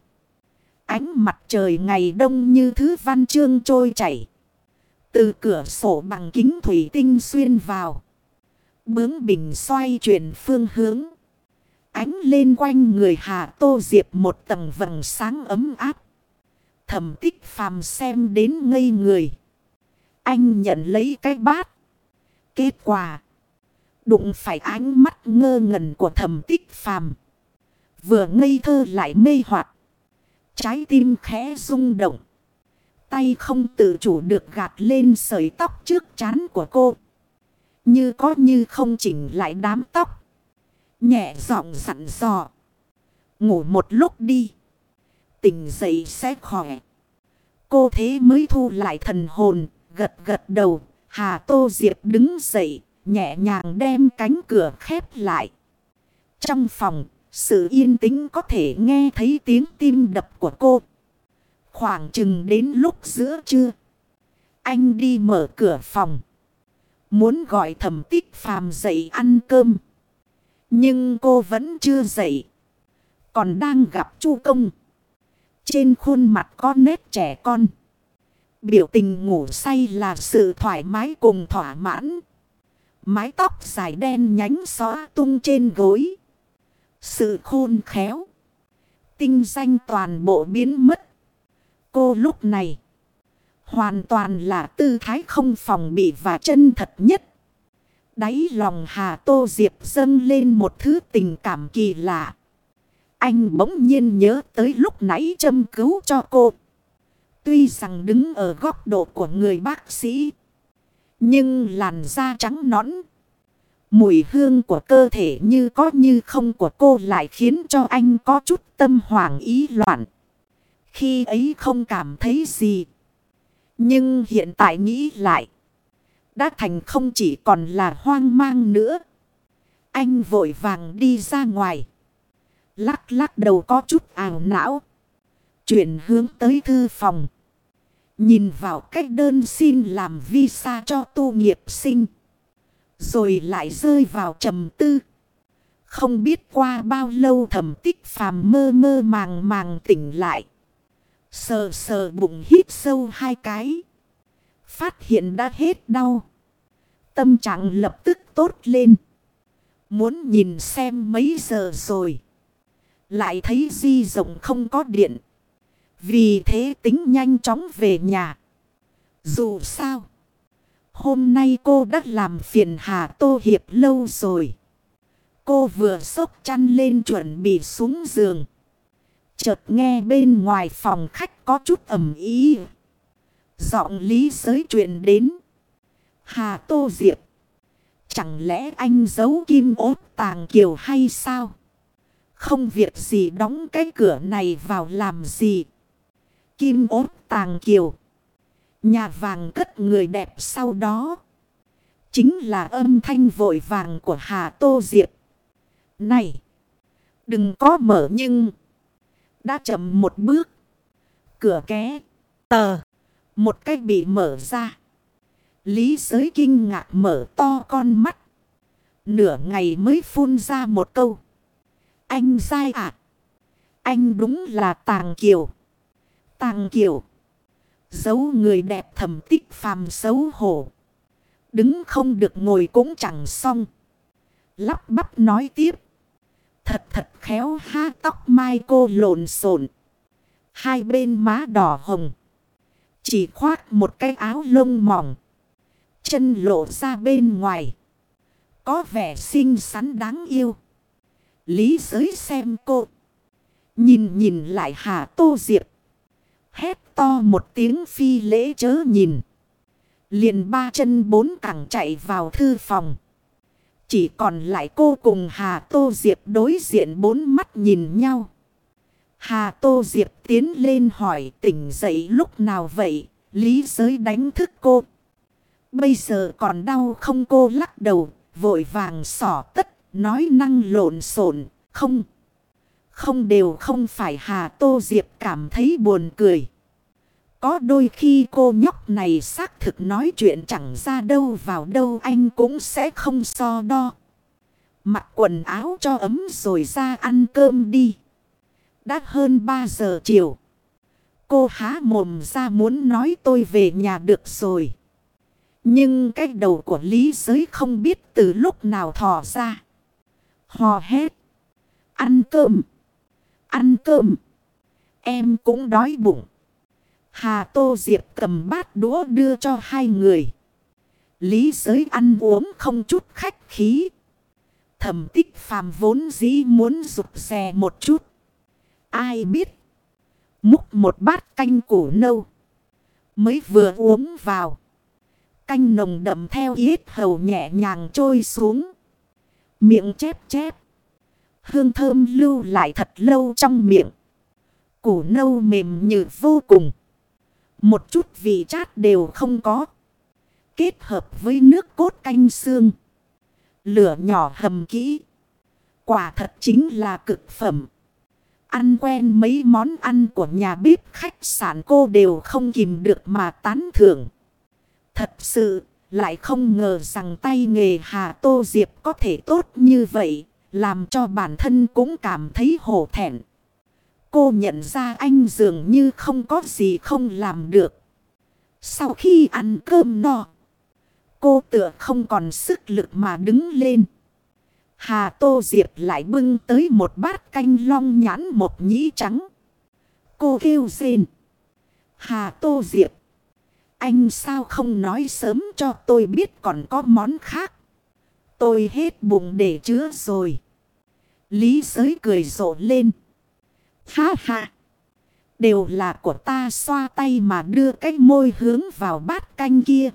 Ánh mặt trời ngày đông như thứ văn chương trôi chảy. Từ cửa sổ bằng kính thủy tinh xuyên vào. Bướng bình xoay chuyển phương hướng. Ánh lên quanh người Hà Tô Diệp một tầng vầng sáng ấm áp. Thẩm tích phàm xem đến ngây người. Anh nhận lấy cái bát. Kết quả. Đụng phải ánh mắt ngơ ngẩn của thẩm tích phàm. Vừa ngây thơ lại mê hoặc Trái tim khẽ rung động. Tay không tự chủ được gạt lên sợi tóc trước chán của cô. Như có như không chỉnh lại đám tóc. Nhẹ giọng sẵn dò. Ngủ một lúc đi. Tỉnh dậy sẽ khỏe. Cô thế mới thu lại thần hồn. Gật gật đầu. Hà Tô Diệp đứng dậy. Nhẹ nhàng đem cánh cửa khép lại. Trong phòng sự yên tĩnh có thể nghe thấy tiếng tim đập của cô. Khoảng chừng đến lúc giữa trưa. Anh đi mở cửa phòng. Muốn gọi thẩm tích phàm dậy ăn cơm. Nhưng cô vẫn chưa dậy. Còn đang gặp chu công. Trên khuôn mặt có nét trẻ con. Biểu tình ngủ say là sự thoải mái cùng thỏa mãn. Mái tóc dài đen nhánh xóa tung trên gối. Sự khôn khéo. Tinh danh toàn bộ biến mất. Cô lúc này. Hoàn toàn là tư thái không phòng bị và chân thật nhất. Đáy lòng Hà Tô Diệp dâng lên một thứ tình cảm kỳ lạ. Anh bỗng nhiên nhớ tới lúc nãy châm cứu cho cô. Tuy rằng đứng ở góc độ của người bác sĩ. Nhưng làn da trắng nõn. Mùi hương của cơ thể như có như không của cô lại khiến cho anh có chút tâm hoảng ý loạn. Khi ấy không cảm thấy gì. Nhưng hiện tại nghĩ lại. Đã thành không chỉ còn là hoang mang nữa. Anh vội vàng đi ra ngoài. Lắc lắc đầu có chút ảo não. Chuyển hướng tới thư phòng. Nhìn vào cách đơn xin làm visa cho tu nghiệp sinh. Rồi lại rơi vào trầm tư. Không biết qua bao lâu thẩm tích phàm mơ mơ màng màng tỉnh lại. Sờ sờ bụng hít sâu hai cái. Phát hiện đã hết đau. Tâm trạng lập tức tốt lên. Muốn nhìn xem mấy giờ rồi. Lại thấy di rộng không có điện. Vì thế tính nhanh chóng về nhà. Dù sao. Hôm nay cô đã làm phiền Hà Tô Hiệp lâu rồi. Cô vừa sốc chăn lên chuẩn bị xuống giường. Chợt nghe bên ngoài phòng khách có chút ẩm ý. Giọng lý giới chuyện đến. Hà Tô Diệp. Chẳng lẽ anh giấu kim ốt tàng kiều hay sao? Không việc gì đóng cái cửa này vào làm gì? Kim ốt tàng kiều. Nhà vàng cất người đẹp sau đó. Chính là âm thanh vội vàng của Hà Tô Diệp. Này! Đừng có mở nhưng... Đã chậm một bước. Cửa ké. Tờ. Một cách bị mở ra. Lý giới kinh ngạc mở to con mắt. Nửa ngày mới phun ra một câu. Anh sai ạ. Anh đúng là Tàng Kiều. Tàng Kiều. Giấu người đẹp thầm tích phàm xấu hổ. Đứng không được ngồi cũng chẳng xong. Lắp bắp nói tiếp. Thật thật khéo ha tóc mai cô lộn xộn. Hai bên má đỏ hồng. Chỉ khoác một cái áo lông mỏng. Chân lộ ra bên ngoài. Có vẻ xinh xắn đáng yêu. Lý giới xem cô. Nhìn nhìn lại Hà Tô Diệp. Hét to một tiếng phi lễ chớ nhìn. Liền ba chân bốn cẳng chạy vào thư phòng. Chỉ còn lại cô cùng Hà Tô Diệp đối diện bốn mắt nhìn nhau. Hà Tô Diệp tiến lên hỏi tỉnh dậy lúc nào vậy? Lý giới đánh thức cô. Bây giờ còn đau không cô lắc đầu, vội vàng sỏ tất, nói năng lộn xộn không. Không đều không phải Hà Tô Diệp cảm thấy buồn cười. Có đôi khi cô nhóc này xác thực nói chuyện chẳng ra đâu vào đâu anh cũng sẽ không so đo. Mặc quần áo cho ấm rồi ra ăn cơm đi. Đã hơn 3 giờ chiều. Cô há mồm ra muốn nói tôi về nhà được rồi. Nhưng cái đầu của Lý Giới không biết từ lúc nào thò ra. Hò hét. Ăn cơm. Ăn cơm. Em cũng đói bụng. Hà Tô Diệp cầm bát đũa đưa cho hai người. Lý giới ăn uống không chút khách khí. Thẩm tích phàm vốn dĩ muốn rụt rè một chút. Ai biết. Múc một bát canh củ nâu. Mới vừa uống vào. Canh nồng đậm theo yết hầu nhẹ nhàng trôi xuống. Miệng chép chép. Hương thơm lưu lại thật lâu trong miệng. Củ nâu mềm như vô cùng. Một chút vị chát đều không có. Kết hợp với nước cốt canh xương. Lửa nhỏ hầm kỹ. Quả thật chính là cực phẩm. Ăn quen mấy món ăn của nhà bếp khách sạn cô đều không kìm được mà tán thưởng. Thật sự, lại không ngờ rằng tay nghề Hà Tô Diệp có thể tốt như vậy, làm cho bản thân cũng cảm thấy hổ thẹn. Cô nhận ra anh dường như không có gì không làm được. Sau khi ăn cơm no, cô tựa không còn sức lực mà đứng lên. Hà Tô Diệp lại bưng tới một bát canh long nhãn một nhĩ trắng. Cô kêu rên. Hà Tô Diệp. Anh sao không nói sớm cho tôi biết còn có món khác. Tôi hết bụng để chứa rồi. Lý giới cười rộ lên. Ha ha. Đều là của ta xoa tay mà đưa cái môi hướng vào bát canh kia.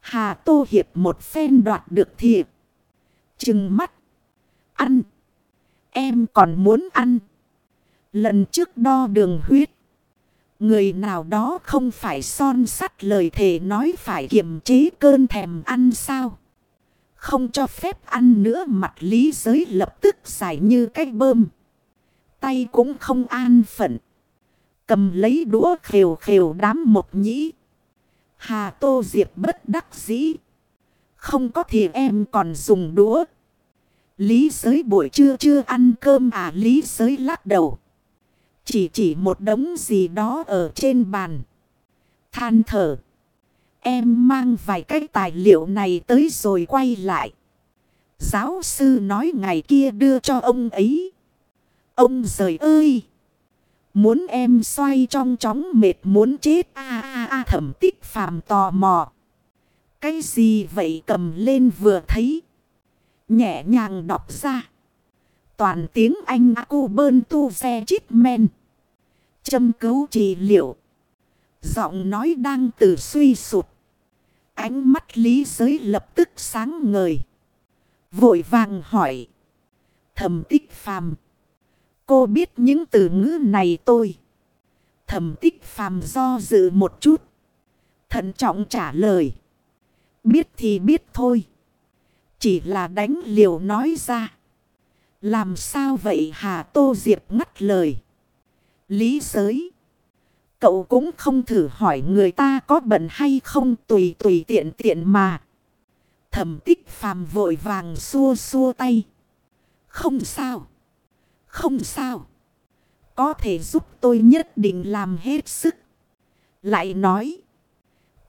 Hà Tô Hiệp một phen đoạt được thiệp. Trừng mắt. Ăn. Em còn muốn ăn. Lần trước đo đường huyết. Người nào đó không phải son sắt lời thề nói phải kiềm chế cơn thèm ăn sao. Không cho phép ăn nữa, mặt lý giới lập tức giải như cái bơm. Tay cũng không an phận. Cầm lấy đũa khều khều đám một nhĩ. Hà Tô Diệp bất đắc dĩ. Không có thì em còn dùng đũa. Lý giới buổi trưa chưa ăn cơm à Lý giới lắc đầu. Chỉ chỉ một đống gì đó ở trên bàn. Than thở. Em mang vài cái tài liệu này tới rồi quay lại. Giáo sư nói ngày kia đưa cho ông ấy. Ông rời ơi! Muốn em xoay trong chóng mệt muốn chết a a a, thẩm tích phàm tò mò. Cái gì vậy cầm lên vừa thấy. Nhẹ nhàng đọc ra. Toàn tiếng Anh cu bơn tu xe chít men. Châm cứu trị liệu. Giọng nói đang từ suy sụt. Ánh mắt lý giới lập tức sáng ngời. Vội vàng hỏi. Thẩm tích phàm. Cô biết những từ ngữ này tôi. Thẩm tích phàm do dự một chút. Thận trọng trả lời. Biết thì biết thôi. Chỉ là đánh liều nói ra. Làm sao vậy Hà Tô Diệp ngắt lời. Lý giới. Cậu cũng không thử hỏi người ta có bận hay không, tùy tùy tiện tiện mà. Thẩm tích phàm vội vàng xua xua tay. Không sao. Không sao. Có thể giúp tôi nhất định làm hết sức. Lại nói.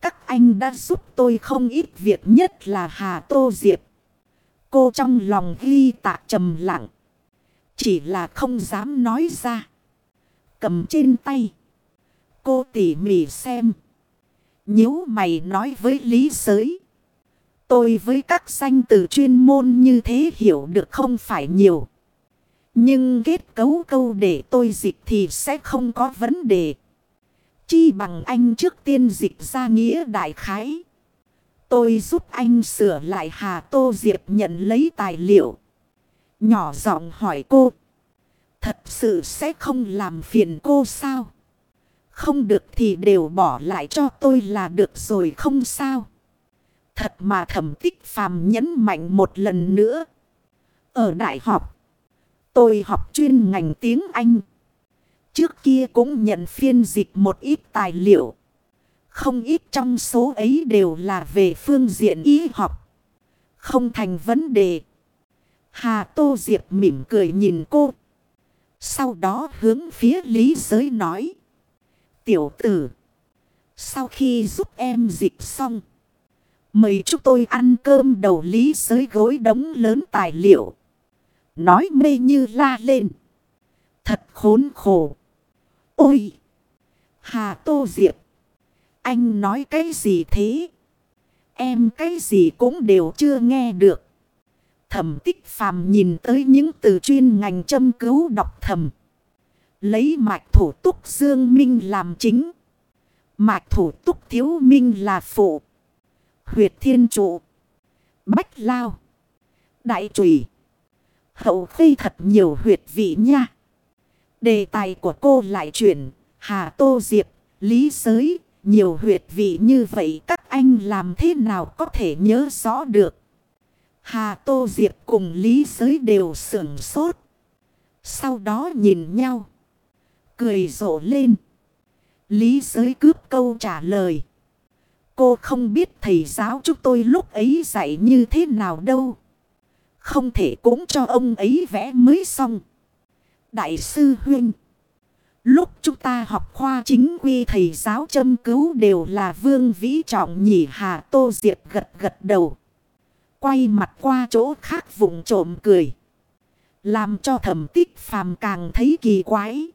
Các anh đã giúp tôi không ít việc, nhất là Hà Tô Diệp. Cô trong lòng ghi tạ trầm lặng. Chỉ là không dám nói ra. Cầm trên tay. Cô tỉ mỉ xem. nhíu mày nói với Lý Giới. Tôi với các danh từ chuyên môn như thế hiểu được không phải nhiều. Nhưng kết cấu câu để tôi dịch thì sẽ không có vấn đề. Chi bằng anh trước tiên dịch ra nghĩa đại khái. Tôi giúp anh sửa lại Hà Tô Diệp nhận lấy tài liệu. Nhỏ giọng hỏi cô. Thật sự sẽ không làm phiền cô sao? Không được thì đều bỏ lại cho tôi là được rồi không sao? Thật mà thẩm tích phàm nhấn mạnh một lần nữa. Ở đại học, tôi học chuyên ngành tiếng Anh. Trước kia cũng nhận phiên dịch một ít tài liệu. Không ít trong số ấy đều là về phương diện y học. Không thành vấn đề. Hà Tô Diệp mỉm cười nhìn cô. Sau đó hướng phía lý giới nói. Tiểu tử. Sau khi giúp em dịch xong. Mời chúng tôi ăn cơm đầu lý sới gối đống lớn tài liệu. Nói mê như la lên. Thật khốn khổ. Ôi! Hà Tô Diệp! Anh nói cái gì thế? Em cái gì cũng đều chưa nghe được. Thẩm tích phàm nhìn tới những từ chuyên ngành châm cứu đọc thầm. Lấy mạch thủ túc Dương Minh làm chính. Mạch thủ túc Thiếu Minh là phụ. Huyệt Thiên Trụ. Bách Lao. Đại Trùy. Hậu khi thật nhiều huyệt vị nha. Đề tài của cô lại chuyển. Hà Tô Diệp, Lý Giới. Nhiều huyệt vị như vậy các anh làm thế nào có thể nhớ rõ được. Hà Tô Diệp cùng Lý Giới đều sưởng sốt. Sau đó nhìn nhau. Cười rộ lên. Lý Giới cướp câu trả lời. Cô không biết thầy giáo chúng tôi lúc ấy dạy như thế nào đâu. Không thể cũng cho ông ấy vẽ mới xong. Đại sư Huynh. Lúc chúng ta học khoa chính quy thầy giáo châm cứu đều là vương vĩ trọng nhỉ hà tô diệp gật gật đầu. Quay mặt qua chỗ khác vùng trộm cười. Làm cho thẩm tích phàm càng thấy kỳ quái.